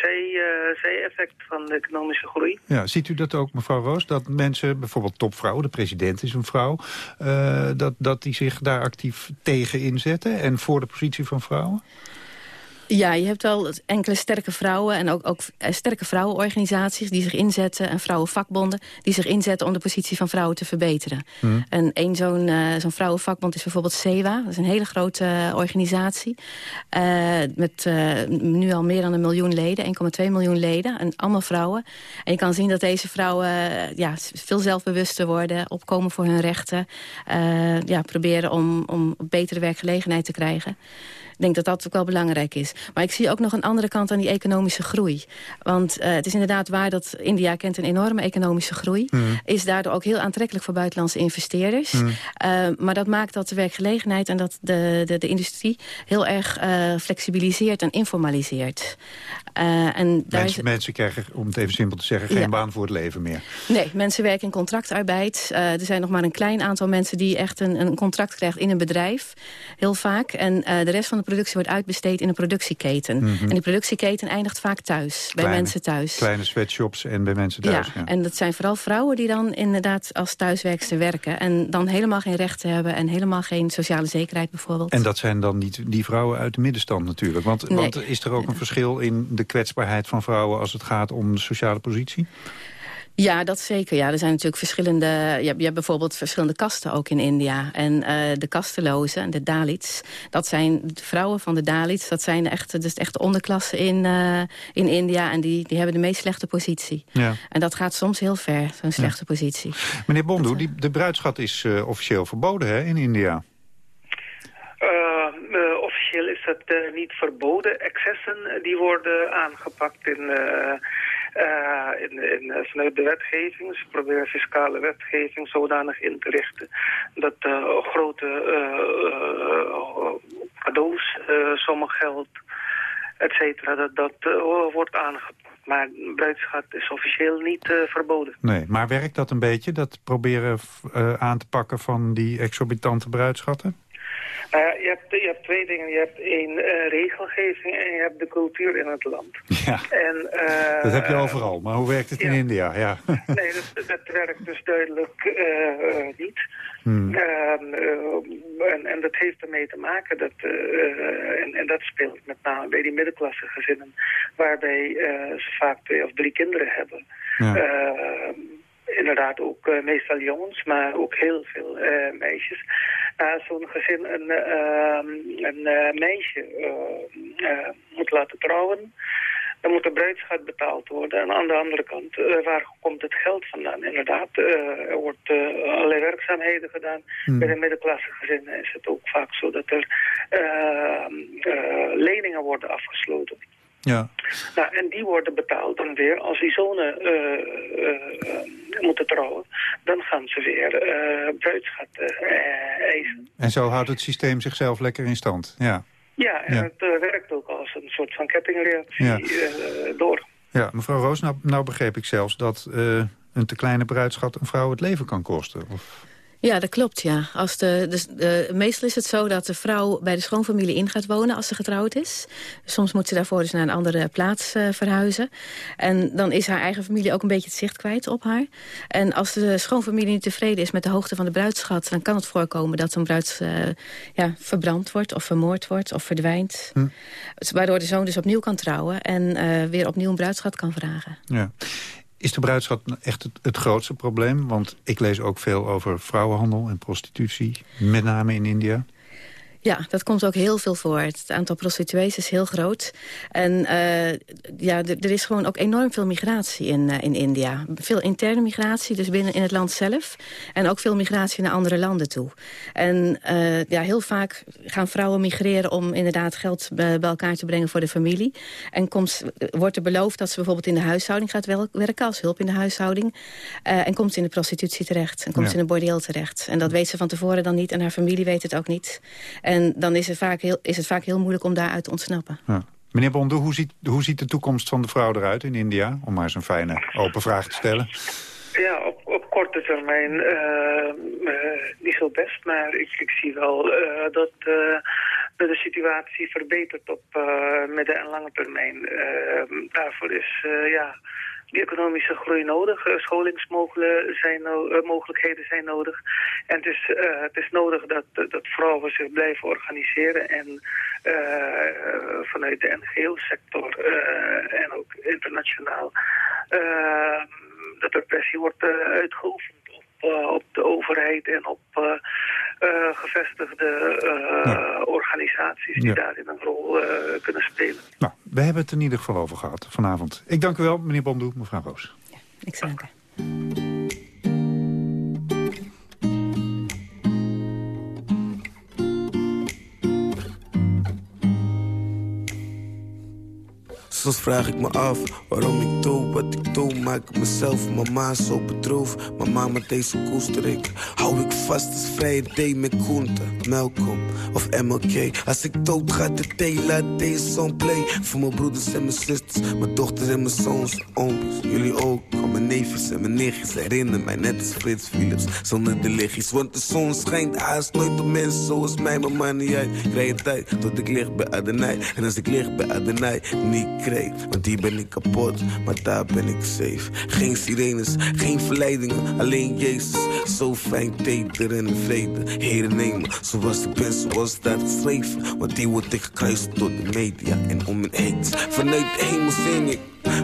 zij-effect uh, van de economische groei. Ja, ziet u dat ook, mevrouw Roos, dat mensen, bijvoorbeeld topvrouwen, de president is een vrouw, uh, dat, dat die zich daar actief tegen inzetten en voor de positie van vrouwen? Ja, je hebt wel enkele sterke vrouwen en ook, ook sterke vrouwenorganisaties die zich inzetten en vrouwenvakbonden die zich inzetten om de positie van vrouwen te verbeteren. Hmm. En één zo'n uh, zo'n vrouwenvakbond is bijvoorbeeld SEWA, dat is een hele grote uh, organisatie uh, met nu al meer dan een miljoen leden, 1,2 miljoen leden en allemaal vrouwen. En je kan zien dat deze vrouwen ja, veel zelfbewuster worden, opkomen voor hun rechten, ja, proberen om, om betere werkgelegenheid te krijgen. Ik denk dat dat ook wel belangrijk is. Maar ik zie ook nog een andere kant aan die economische groei. Want uh, het is inderdaad waar dat India kent een enorme economische groei. Mm. Is daardoor ook heel aantrekkelijk voor buitenlandse investeerders. Mm. Uh, maar dat maakt dat de werkgelegenheid en dat de, de, de industrie heel erg uh, flexibiliseert en informaliseert. en daar mensen, is... mensen krijgen, om het even simpel te zeggen, geen Ja. baan voor het leven meer. Nee, mensen werken in contractarbeid. Er zijn nog maar een klein aantal mensen die echt een, een contract krijgt in een bedrijf. Heel vaak. En de rest van de productie wordt uitbesteed in een productieketen. Mhm. En die productieketen eindigt vaak thuis. Bij mensen thuis. Kleine sweatshops en bij mensen thuis. ja, en dat zijn vooral vrouwen die dan inderdaad als thuiswerkster werken. En dan helemaal geen rechten hebben en helemaal geen sociale zekerheid bijvoorbeeld. En dat zijn dan niet die vrouwen uit de middenstand natuurlijk. Want, Nee. want is er ook een verschil in de kwetsbaarheid van vrouwen... als het gaat om de sociale positie? Ja, dat zeker. Ja, er zijn natuurlijk verschillende... Je hebt, je hebt bijvoorbeeld verschillende kasten ook in India. En eh, de kastelozen, de Dalits, dat zijn de vrouwen van de Dalits. Dat zijn de echte, dus de echte onderklasse in, eh, in India. En die, die hebben de meest slechte positie. Ja. En dat gaat soms heel ver, zo'n slechte positie. Meneer Bondoe, die, de bruidschat is eh, officieel verboden hè, in India. Uh, uh, officieel is dat uh, niet verboden. Excessen uh, die worden aangepakt in, uh, in, in, uh, vanuit de wetgeving. Ze proberen fiscale wetgeving zodanig in te richten dat uh, grote cadeaus, sommig geld, et cetera, dat dat wordt aangepakt. Maar bruidschat is officieel niet verboden. Nee, maar werkt dat een beetje, dat proberen aan te pakken van die exorbitante bruidschatten? Uh, je, hebt, je hebt twee dingen. Je hebt één uh, regelgeving en je hebt de cultuur in het land. Ja, En, uh, dat heb je overal. Maar hoe werkt het in ja. India? Ja. nee, dat, dat werkt dus duidelijk uh, niet. Hmm. Um, en, en dat heeft ermee te maken dat, en, en dat speelt met name bij die middenklasse gezinnen, waarbij ze vaak twee of drie kinderen hebben. Ja. Inderdaad ook uh, meestal jongens, maar ook heel veel uh, meisjes. zo'n gezin een, ehm, een meisje moet laten trouwen... Dan moet de bruidschat betaald worden. En aan de andere kant, waar komt het geld vandaan? Inderdaad, er wordt allerlei werkzaamheden gedaan. Hmm. Bij de middenklasse gezinnen is het ook vaak zo dat er ehm, leningen worden afgesloten. Ja. Nou, en die worden betaald dan weer als die zonen uh, uh, moeten trouwen. Dan gaan ze weer uh, bruidschat eisen. En zo houdt het systeem zichzelf lekker in stand. Ja, ja en Ja. het werkt ook als een soort van kettingreactie Ja. door. ja mevrouw Roos, nou, nou begreep ik zelfs dat eh, een te kleine bruidschat een vrouw het leven kan kosten. Of... Ja, dat klopt, ja. Als de, dus de, meestal is het zo dat de vrouw bij de schoonfamilie in gaat wonen als ze getrouwd is. Soms moet ze daarvoor dus naar een andere plaats eh, verhuizen. En dan is haar eigen familie ook een beetje het zicht kwijt op haar. En als de schoonfamilie niet tevreden is met de hoogte van de bruidschat... dan kan het voorkomen dat zo'n bruid eh, ja, verbrand wordt of vermoord wordt of verdwijnt. Hm. Waardoor de zoon dus opnieuw kan trouwen en eh, weer opnieuw een bruidschat kan vragen. Ja. Is de bruidschat echt het, het grootste probleem? Want ik lees ook veel over vrouwenhandel en prostitutie. Met name in India. Ja, dat komt ook heel veel voor. Het aantal prostituees is heel groot. En eh, ja, er is gewoon ook enorm veel migratie in, eh, in India. Veel interne migratie, dus binnen in het land zelf. En ook veel migratie naar andere landen toe. En eh, ja, heel vaak gaan vrouwen migreren om inderdaad geld bij elkaar te brengen voor de familie. En komt, wordt er beloofd dat ze bijvoorbeeld in de huishouding gaat werken... als hulp in de huishouding. En komt ze in de prostitutie terecht. En komt Ja. ze in een bordeel terecht. En dat weet ze van tevoren dan niet. En haar familie weet het ook niet. En dan is het vaak heel, is het vaak heel moeilijk om daaruit te ontsnappen. Ja. Meneer Bonde, hoe ziet, hoe ziet de toekomst van de vrouw eruit in India? Om maar eens een fijne open vraag te stellen. Ja, op, op korte termijn eh, eh, niet zo best, maar ik, ik zie wel eh, dat, eh, dat de situatie verbetert op eh, midden- en lange termijn. Daarvoor is eh, ja, die economische groei nodig, uh, scholingsmogelijkheden zijn, mogelijkheden zijn nodig. En het is, uh, het is nodig dat, dat vrouwen zich blijven organiseren en vanuit de NGO-sector en ook internationaal dat er pressie wordt uitgeoefend op, op de overheid en op gevestigde ja. organisaties die ja. daarin een rol kunnen spelen. Nou, we hebben het er in ieder geval over gehad vanavond. Ik dank u wel, meneer Bondoe, mevrouw Roos. Ja, ik dank u. Soms vraag ik me af waarom ik doe wat ik doe. Maak ik mezelf mama zo bedroefd. Mama met deze koester ik. Hou ik vast als vrije day met Koente, Malcolm of MLK. Als ik dood ga de thee, laat deze play. Voor mijn broeders en mijn zusters, mijn dochters en mijn zoons. Ooms, jullie ook. Al mijn neefjes en mijn nichtjes herinneren mij net als Frits Philips. Zonder de lichtjes, want de zon schijnt haast nooit op mensen zoals mij. Mijn man niet uit. Ik rijd tijd tot ik lig bij Adenij. En als ik lig bij Adenij, niet Want hier ben ik kapot, maar daar ben ik safe. Geen sirenes, geen verleidingen, alleen Jezus. Zo fijn, teder en vrede. Heren nemen, zoals ik ben, zoals staat geschreven. Want die wordt ik gekruist door de media en om mijn aids. Vanuit de hemel zing ik.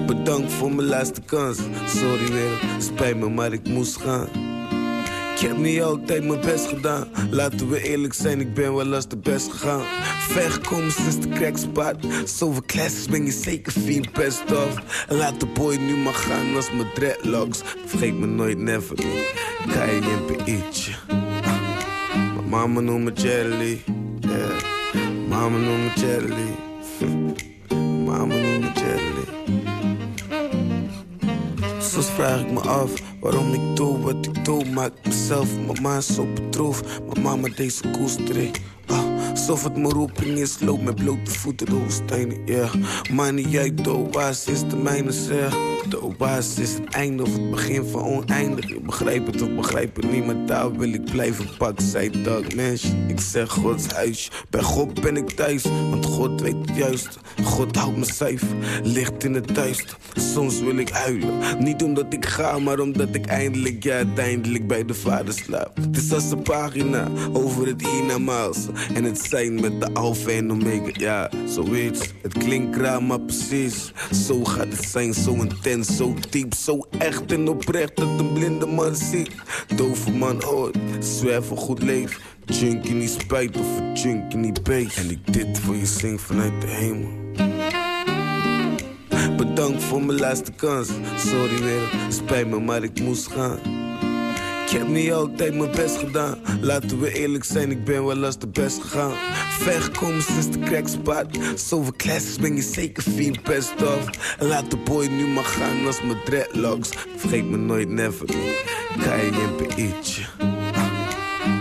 Bedankt voor mijn laatste kans. Sorry wereld, spijt me, maar ik moest gaan. Ik heb niet altijd mijn best gedaan. Laten we eerlijk zijn, ik ben wel als de best gegaan. Ver gekomen sinds de crackspot. Zoveel classes ben je zeker veel best. En laat de boy nu maar gaan als mijn dreadlocks. Vergeet me nooit, never me. KNPI'tje. Mijn mama noemt me Jelly. Yeah. Mama noemt me Jelly. mama noemt me Jelly. Vraag ik me af waarom ik doe wat ik doe. Maak mezelf mama zo bedroefd. Mijn mama deze koester. Ah, alsof het mijn roeping is, loop met blote voeten woestijnen, ja. Yeah. Maar niet uit, de oasis is de mijne, zeg. De oasis is het einde of het begin van oneindig. Ik begrijp het of begrijp het niet, maar daar wil ik blijven. Pak, zei dat mensje. Ik zeg Gods huisje. Bij God ben ik thuis, want God weet het juiste. God houdt me cijfer, licht in het duister. Soms wil ik huilen, niet omdat ik ga, maar omdat ik eindelijk, ja, uiteindelijk bij de vader slaap. Het is als een pagina over het hiernamaals. En het zijn met de alfa en omega. Ja, zoiets. Het klinkt raar, maar precies. Zo gaat het zijn, zo intens, zo diep, zo echt en oprecht dat een blinde man ziet. Dove man hoort, zwerven goed leven. Junkie niet spijt of een junkie niet beet. En ik dit voor je zing vanuit de hemel. Bedankt voor mijn laatste kans. Sorry weer, spijt me, maar ik moest gaan. Ik heb niet altijd mijn best gedaan. Laten we eerlijk zijn, ik ben wel als de best gegaan. Ver gekomen sinds de crackspot. Zoveel classes ben je zeker veel best. En laat de boy nu maar gaan als mijn dreadlocks. Vergeet me nooit, never. KNPI'tje.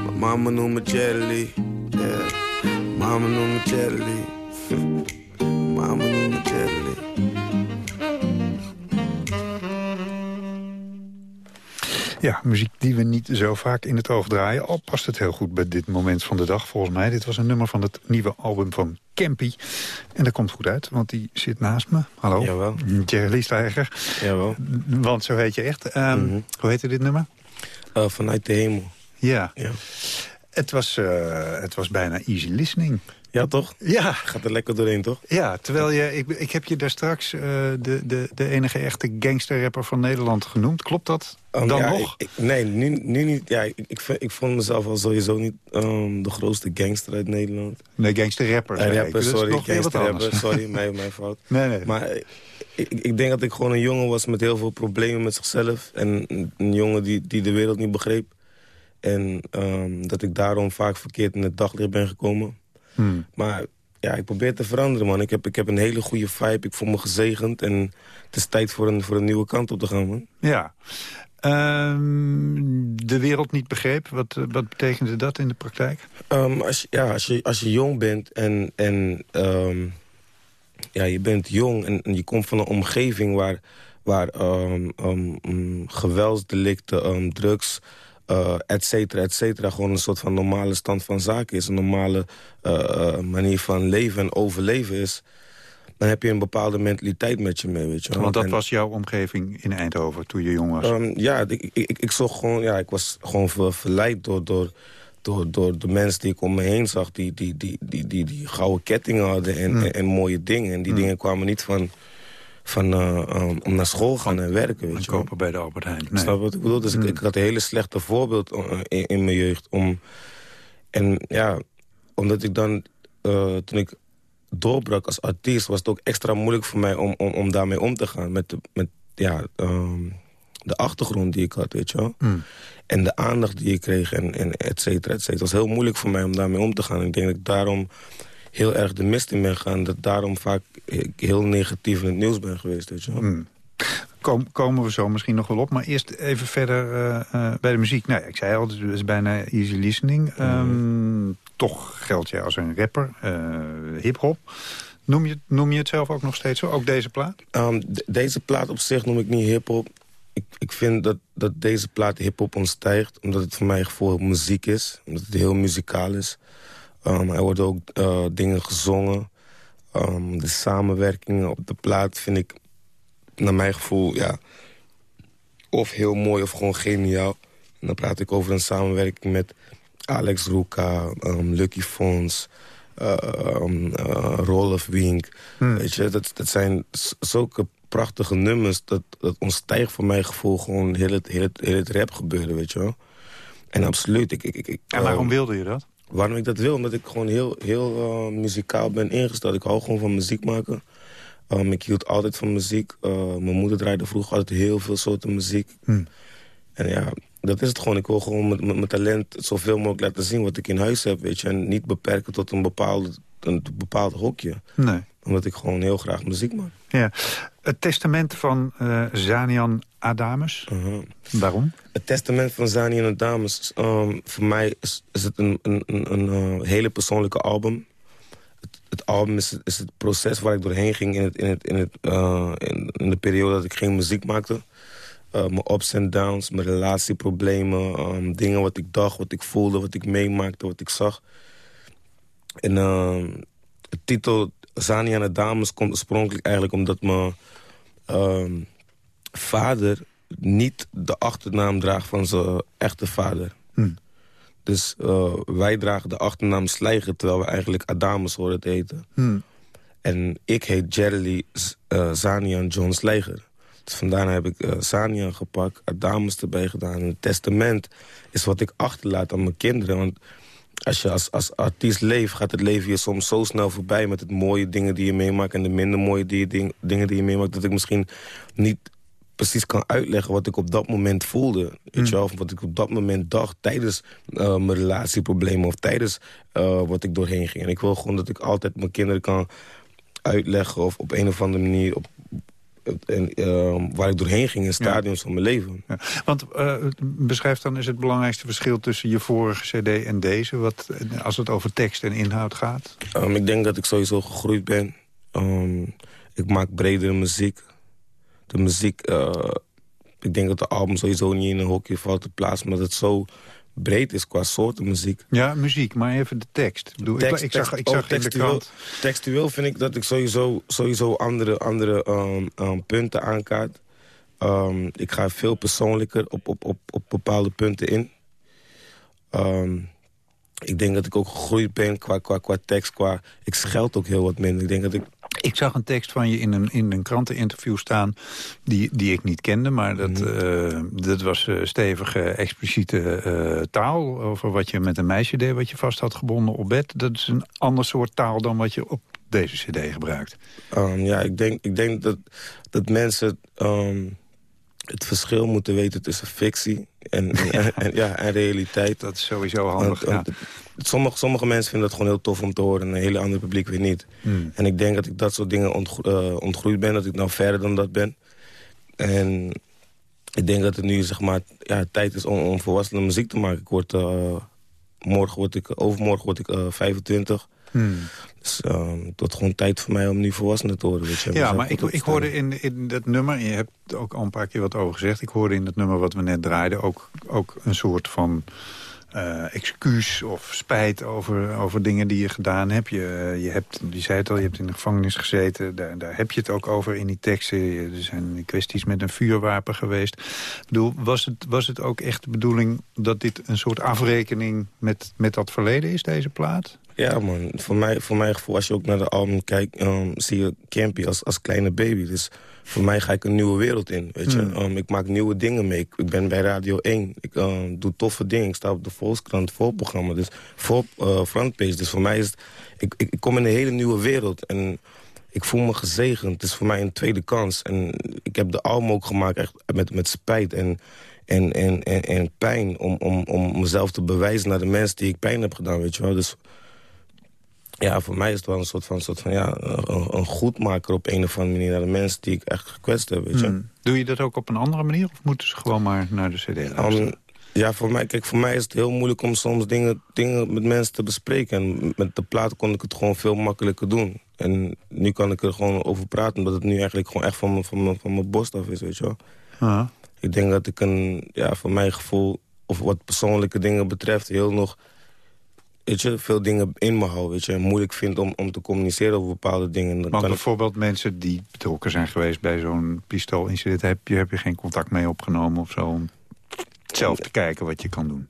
Mijn mama noemt me Jelly. Yeah. Mama noemt me Jelly. mama noemt me Jelly. Ja, muziek die we niet zo vaak in het oog draaien. Al past het heel goed bij dit moment van de dag, volgens mij. Dit was een nummer van het nieuwe album van Campy. En dat komt goed uit, want die zit naast me. Hallo. Jawel. Jerry Steiger. Jawel. Want zo heet je echt. Um, Hoe heette dit nummer? Uh, vanuit de hemel. Ja. ja. Het, was, uh, het was bijna easy listening. Ja, toch? Ja. Gaat er lekker doorheen, toch? Ja, terwijl je... Ik, ik heb je daar straks uh, de, de, de enige echte gangsterrapper van Nederland genoemd. Klopt dat um, dan ja, nog? Ik, nee, nu, nu niet. Ja, ik, ik, ik vond mezelf al sowieso niet um, de grootste gangster uit Nederland. Nee, gangsterrapper. Uh, rapper, dus sorry. Gangsterrapper, sorry. mijn, mijn fout. Nee, nee. Maar ik, ik denk dat ik gewoon een jongen was met heel veel problemen met zichzelf. En een jongen die, die de wereld niet begreep. En um, dat ik daarom vaak verkeerd in het daglicht ben gekomen. Hmm. Maar ja, ik probeer te veranderen, man. Ik heb, ik heb een hele goede vibe. Ik voel me gezegend. En het is tijd voor een, voor een nieuwe kant op te gaan, man. Ja. Um, de wereld niet begrepen. Wat, wat betekende dat in de praktijk? Um, als, je, ja, als, je, als je jong bent en, en um, ja, je bent jong en, en, je komt van een omgeving waar, waar geweldsdelicten, drugs uh, et cetera, et cetera... gewoon een soort van normale stand van zaken is. Een normale uh, manier van leven en overleven is... dan heb je een bepaalde mentaliteit met je mee, weet je. Want dat en, was jouw omgeving in Eindhoven toen je jong was? Um, ja, ik, ik, ik, zocht gewoon... Ja, ik was gewoon ver, verleid door... door door, door de mensen die ik om me heen zag... die, die, die, die, die, die gouden kettingen hadden en, mm. en, en, mooie dingen. En die mm. dingen kwamen niet van van uh, um, om naar school gaan en werken. Weet en je kopen bij de Albert Heijn. Nee. Snap wat ik bedoel? Dus mm. ik, ik, had een hele slechte voorbeeld in, in, mijn jeugd. Om, en ja, omdat ik dan, uh, toen ik doorbrak als artiest... was het ook extra moeilijk voor mij om, om, om daarmee om te gaan. Met, de, met ja, um, de achtergrond die ik had, weet je wel. Mm. En de aandacht die ik kreeg en, en et cetera, et cetera. Het was heel moeilijk voor mij om daarmee om te gaan. Ik denk dat ik daarom heel erg de mist in ben gegaan. Dat daarom vaak heel negatief in het nieuws ben geweest. Weet je wel. Hmm. Kom, komen we zo misschien nog wel op. Maar eerst even verder uh, uh, bij de muziek. Nou, ik zei al, het is bijna easy listening. Um, mm. Toch geldt je als een rapper, uh, hip-hop. Noem je, noem je het zelf ook nog steeds zo? Ook deze plaat? Um, deze plaat op zich noem ik niet hip-hop. Ik, ik vind dat, dat deze plaat hip-hop ontstijgt. Omdat het voor mij gevoel muziek is. Omdat het heel muzikaal is. Um, er worden ook uh, dingen gezongen. Um, de samenwerkingen op de plaat vind ik, naar mijn gevoel, ja... of heel mooi of gewoon geniaal. En dan praat ik over een samenwerking met Alex Roeka, um, Lucky Fons... Uh, uh, Rolf Wink. Hmm. Weet je, dat, dat zijn zulke prachtige nummers... dat, dat ontstijgt voor mijn gevoel gewoon heel het, heel, het, heel het rap gebeuren, weet je wel. En absoluut. Ik, ik, ik, en waarom wilde je dat? Waarom ik dat wil? Omdat ik gewoon heel, heel uh, muzikaal ben ingesteld. Ik hou gewoon van muziek maken. Um, ik hield altijd van muziek. Uh, mijn moeder draaide vroeger altijd heel veel soorten muziek. Hm. En ja, dat is het gewoon. Ik wil gewoon met, met mijn talent zoveel mogelijk laten zien wat ik in huis heb. Weet je? En niet beperken tot een bepaald, een bepaald hokje. Nee. Omdat ik gewoon heel graag muziek maak. Ja. Het testament van uh, Zanian Adamus. Uh -huh. Waarom? Het testament van Zanian Adamus. Um, voor mij is, is het een, een, een, een uh, hele persoonlijke album. Het, het album is, is, het proces waar ik doorheen ging in, het, in, het, in, het, uh, in, in, de periode dat ik geen muziek maakte. mijn ups en downs, mijn relatieproblemen, um, dingen wat ik dacht, wat ik voelde, wat ik meemaakte, wat ik zag. En het titel Zani aan de dames komt oorspronkelijk eigenlijk omdat mijn uh, vader niet de achternaam draagt van zijn echte vader. Hm. Dus uh, wij dragen de achternaam Slijger... terwijl we eigenlijk Adamus horen te heten. Hmm. En ik heet Jerry uh, Zanian John Slijger. Dus vandaar heb ik uh, Sanian gepakt, Adamus erbij gedaan. En het testament is wat ik achterlaat aan mijn kinderen. Want als je als, als artiest leeft, gaat het leven je soms zo snel voorbij... met het mooie dingen die je meemaakt en de minder mooie die, ding, dingen die je meemaakt... dat ik misschien niet precies kan uitleggen wat ik op dat moment voelde. Weet je hmm. wel, wat ik op dat moment dacht tijdens uh, mijn relatieproblemen... of tijdens uh, wat ik doorheen ging. En ik wil gewoon dat ik altijd mijn kinderen kan uitleggen... of op een of andere manier op, en, uh, waar ik doorheen ging in stadiums van mijn leven. Ja. Want uh, beschrijf dan is het belangrijkste verschil tussen je vorige cd en deze... Wat, als het over tekst en inhoud gaat? Um, ik denk dat ik sowieso gegroeid ben. Um, ik maak bredere muziek. De muziek... Uh, ik denk dat de album sowieso niet in een hokje valt te plaatsen... maar dat het zo breed is qua soorten muziek. Ja, muziek, maar even de tekst. Ik, bedoel, tekst, ik, zag, ik zag oh, in de krant... Textueel vind ik dat ik sowieso, sowieso andere, andere um, um, punten aankaart. Um, ik ga veel persoonlijker op, op, op, op bepaalde punten in. ik denk dat ik ook gegroeid ben qua, qua, qua tekst. Qua, ik scheld ook heel wat minder. Ik denk dat ik ik zag een tekst van je in een, in een kranteninterview staan... die, die ik niet kende, maar dat, mhm. eh, dat was uh, stevige, expliciete uh, taal... over wat je met een meisje deed, wat je vast had gebonden op bed. Dat is een ander soort taal dan wat je op deze cd gebruikt. Um, ja, ik denk, ik denk dat, dat mensen um, het verschil moeten weten tussen fictie en, en, ja, en realiteit. Dat is sowieso handig, ja sommige, sommige mensen vinden dat gewoon heel tof om te horen... en een hele andere publiek weer niet. Hmm. En ik denk dat ik dat soort dingen ontgro uh, ontgroeid ben... dat ik nou verder dan dat ben. En ik denk dat het nu zeg maar, ja, tijd is om, om volwassene muziek te maken. Ik word, uh, morgen word ik, overmorgen word ik uh, 25. Hmm. Dus uh, het wordt gewoon tijd voor mij om nu volwassenen te worden. Je, ja, maar ik, ik hoorde in, in dat nummer, je hebt ook al een paar keer wat over gezegd... ik hoorde in dat nummer wat we net draaiden ook, ook een soort van uh, excuus of spijt over, over dingen die je gedaan hebt. Je, je hebt, je zei het al, je hebt in de gevangenis gezeten. Daar, daar heb je het ook over in die teksten. Er zijn kwesties met een vuurwapen geweest. Bedoel, was het, was het ook echt de bedoeling dat dit een soort afrekening met, met dat verleden is, deze plaat? Ja man, voor, mij, voor mijn gevoel, als je ook naar de album kijkt... Um, zie je Campy als, als kleine baby. Dus voor mij ga ik een nieuwe wereld in. Weet je? Hmm. Um, ik maak nieuwe dingen mee. Ik, ben bij Radio 1. Ik um, doe toffe dingen. Ik sta op de Volkskrant voorprogramma. Dus voor uh, frontpage. Dus voor mij is het, ik, ik, ik, kom in een hele nieuwe wereld. En ik voel me gezegend. Het is voor mij een tweede kans. En ik heb de album ook gemaakt echt met, met spijt en, en, en, en, en pijn. Om, om, om mezelf te bewijzen naar de mensen die ik pijn heb gedaan. Weet je wel? Dus ja, voor mij is het wel een soort van, soort van ja, een, een goedmaker op een of andere manier... naar de mensen die ik echt gekwetst heb, weet je. Hmm. Doe je dat ook op een andere manier of moeten ze gewoon maar naar de cd luisteren? ja, voor mij, kijk, voor mij is het heel moeilijk om soms dingen, dingen met mensen te bespreken. En met de plaat kon ik het gewoon veel makkelijker doen. En nu kan ik er gewoon over praten, omdat het nu eigenlijk gewoon echt van, van, van, van mijn borst af is, weet je wel. Ah. Ik denk dat ik een, ja, voor mijn gevoel, of wat persoonlijke dingen betreft, heel nog weet je, veel dingen in me hou. Weet je, en moeilijk vind om, om te communiceren over bepaalde dingen. Dan maar bijvoorbeeld mensen die betrokken zijn geweest bij zo'n pistoolincident... Heb je, heb je geen contact mee opgenomen of zo? Om zelf te kijken wat je kan doen?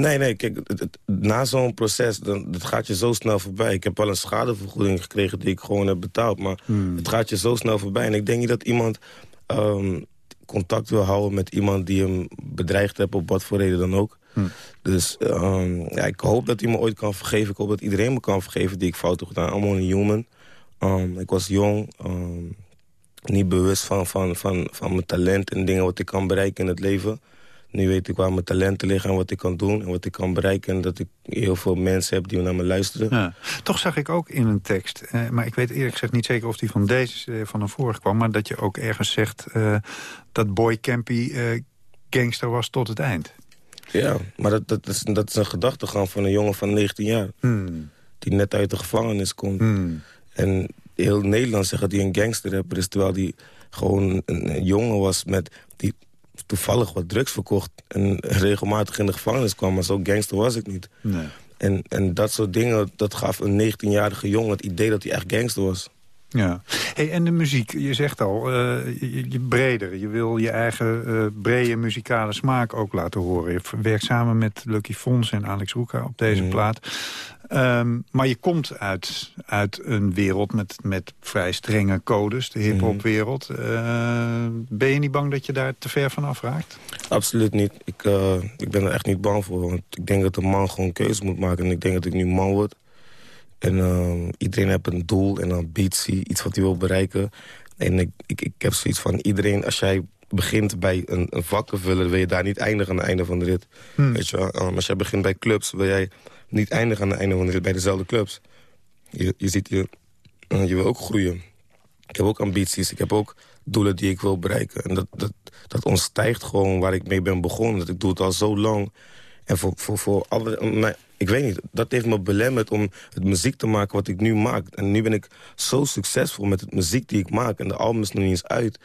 Nee, nee, kijk, na zo'n proces, dan, dat gaat je zo snel voorbij. Ik heb wel een schadevergoeding gekregen die ik gewoon heb betaald. Maar hmm. het gaat je zo snel voorbij. En ik denk niet dat iemand um, contact wil houden met iemand die hem bedreigd heeft... op wat voor reden dan ook. Hm. Dus um, ja, ik hoop dat hij me ooit kan vergeven. Ik hoop dat iedereen me kan vergeven die ik fout heb gedaan. Allemaal een human. Um, ik was jong. Um, niet bewust van, van, van, van mijn talent en dingen wat ik kan bereiken in het leven. Nu weet ik waar mijn talenten liggen en wat ik kan doen en wat ik kan bereiken. En dat ik heel veel mensen heb die naar me luisteren. Ja. Toch zag ik ook in een tekst, eh, maar ik weet eerlijk gezegd niet zeker of die van deze uh, van een vorige kwam. Maar dat je ook ergens zegt uh, dat Boy Campy uh, gangster was tot het eind. Ja, maar dat, dat, is, dat is een gedachtegang van een jongen van 19 jaar. Hmm. Die net uit de gevangenis komt. Hmm. En heel Nederland zegt dat hij een gangsterrapper is... terwijl hij gewoon een, jongen was met, die toevallig wat drugs verkocht... en regelmatig in de gevangenis kwam. Maar zo gangster was ik niet. Nee. En, en dat soort dingen, dat gaf een 19-jarige jongen het idee dat hij echt gangster was. Ja. Hey, en de muziek, je zegt al, uh, je, je, breder. Je wil je eigen uh, brede muzikale smaak ook laten horen. Je werkt samen met Lucky Fons en Alex Roeka op deze mm. plaat. Um, maar je komt uit, uit een wereld met, met vrij strenge codes, de hiphopwereld. Uh, ben je niet bang dat je daar te ver van afraakt? Absoluut niet. Ik, ik ben er echt niet bang voor. Want ik denk dat een man gewoon keuze moet maken. En ik denk dat ik nu man word. En uh, iedereen heeft een doel en een ambitie, iets wat hij wil bereiken. En ik, ik, ik heb zoiets van, iedereen, als jij begint bij een, een vak te vullen... wil je daar niet eindigen aan het einde van de rit. Hmm. Weet je, um, als jij begint bij clubs, wil jij niet eindigen aan het einde van de rit bij dezelfde clubs. Je, je ziet, je, uh, je wil ook groeien. Ik heb ook ambities, ik heb ook doelen die ik wil bereiken. En dat, dat, dat ontstijgt gewoon waar ik mee ben begonnen. Dat ik doe het al zo lang. En voor, voor, voor alle, ik weet niet, dat heeft me belemmerd om het muziek te maken wat ik nu maak. En nu ben ik zo succesvol met het muziek die ik maak... en de album is nog niet eens uit.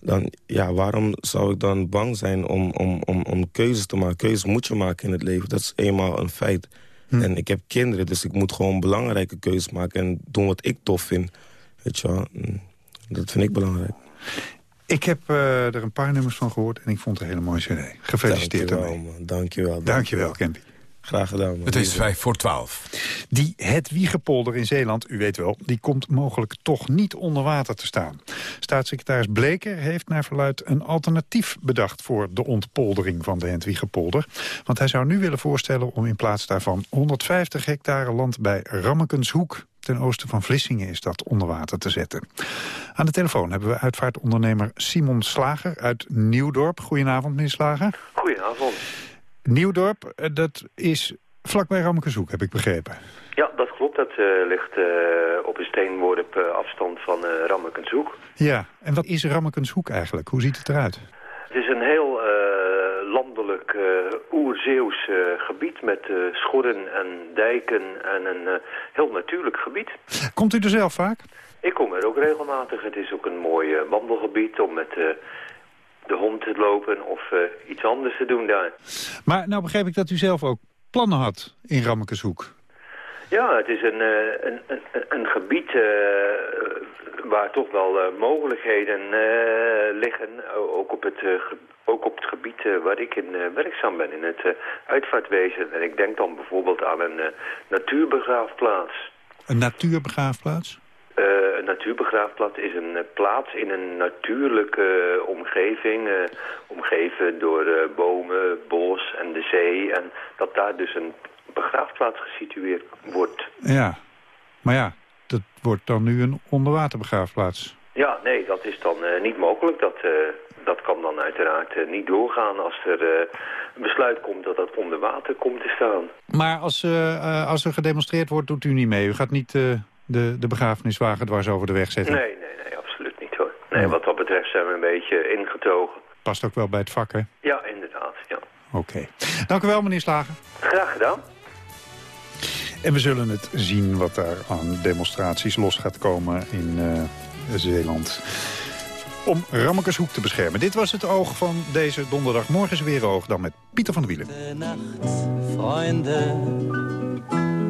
Dan, ja, waarom zou ik dan bang zijn om, om, om, om keuzes te maken? Keuzes moet je maken in het leven, dat is eenmaal een feit. Hm. En ik heb kinderen, dus ik moet gewoon belangrijke keuzes maken... en doen wat ik tof vind. Weet je wel, dat vind ik belangrijk. Ik heb uh, er een paar nummers van gehoord en ik vond het een hele mooie cd. Gefeliciteerd daarmee. Dankjewel, dankjewel. Dankjewel, Campy. Graag gedaan. Man. Het is vijf voor twaalf. Die Het Wiegepolder in Zeeland, u weet wel, die komt mogelijk toch niet onder water te staan. Staatssecretaris Bleker heeft naar verluid een alternatief bedacht voor de ontpoldering van de Het Wiegepolder. Want hij zou nu willen voorstellen om in plaats daarvan 150 hectare land bij Rammekenshoek ten oosten van Vlissingen is dat onder water te zetten. Aan de telefoon hebben we uitvaartondernemer Simon Slager uit Nieuwdorp. Goedenavond, meneer Slager. Goedenavond. Nieuwdorp, eh, dat is vlakbij Rammekenzoek, heb ik begrepen. Ja, dat klopt. Dat uh, ligt uh, op een steenworp uh, afstand van uh, Rammekenshoek. Ja, en wat is Rammekenshoek eigenlijk? Hoe ziet het eruit? Het is een heel landelijk oer-Zeeuws gebied met schorren en dijken en een heel natuurlijk gebied. Komt u er zelf vaak? Ik kom er ook regelmatig. Het is ook een mooi wandelgebied om met de hond te lopen of uh, iets anders te doen daar. Maar nou begreep ik dat u zelf ook plannen had in Rammekeshoek. Ja, het is een, uh, een, een, een, gebied uh, waar toch wel mogelijkheden liggen. Ook op het, ook op het gebied waar ik in werkzaam ben, in het uitvaartwezen. En ik denk dan bijvoorbeeld aan een natuurbegraafplaats. Een natuurbegraafplaats? Uh, een natuurbegraafplaats is een uh, plaats in een natuurlijke uh, omgeving, omgeven door bomen, bos en de zee. En dat daar dus een begraafplaats gesitueerd wordt. Ja, maar ja, dat wordt dan nu een onderwaterbegraafplaats. Ja, nee, dat is dan niet mogelijk. Dat, dat kan dan uiteraard niet doorgaan als er een besluit komt dat dat onder water komt te staan. Maar als, als er gedemonstreerd wordt, doet u niet mee? U gaat niet de, de begrafeniswagen dwars over de weg zetten? Nee, nee, nee, absoluut niet hoor. Nee, wat dat betreft zijn we een beetje ingetogen. Past ook wel bij het vak, hè? Ja, inderdaad, ja. Oké. Dank u wel, meneer Slager. Graag gedaan. En we zullen het zien wat daar aan demonstraties los gaat komen in uh, Zeeland. Om Rammekeshoek te beschermen. Dit was het oog van deze donderdag. Morgen is weer oog, dan met Pieter van der Wielen.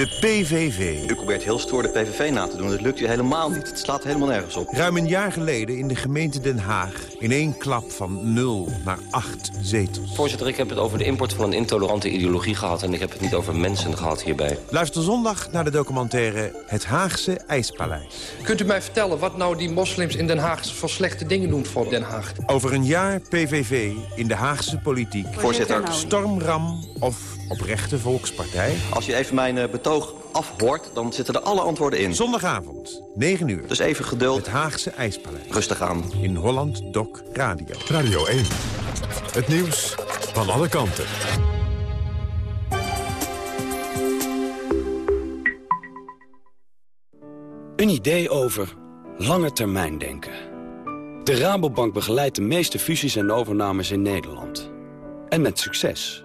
De PVV. U probeert heel stoer de PVV na te doen. Dat lukt u helemaal niet. Het slaat helemaal nergens op. Ruim een jaar geleden in de gemeente Den Haag... in één klap van 0 naar 8 zetels. Voorzitter, ik heb het over de import van een intolerante ideologie gehad... en ik heb het niet over mensen gehad hierbij. Luister zondag naar de documentaire Het Haagse IJspaleis. Kunt u mij vertellen wat nou die moslims in Den Haag... voor slechte dingen doen voor Den Haag? Over een jaar PVV in de Haagse politiek. Voorzitter. Stormram of oprechte volkspartij. Als je even mijn uh, betoog afhoort, dan zitten er alle antwoorden in. Zondagavond, 9 uur. Dus even geduld. Het Haagse IJspaleis. Rustig aan. In Holland Doc Radio. Radio 1. Het nieuws van alle kanten. Een idee over lange termijn denken. De Rabobank begeleidt de meeste fusies en overnames in Nederland. En met succes.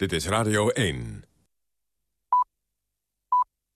Dit is Radio 1.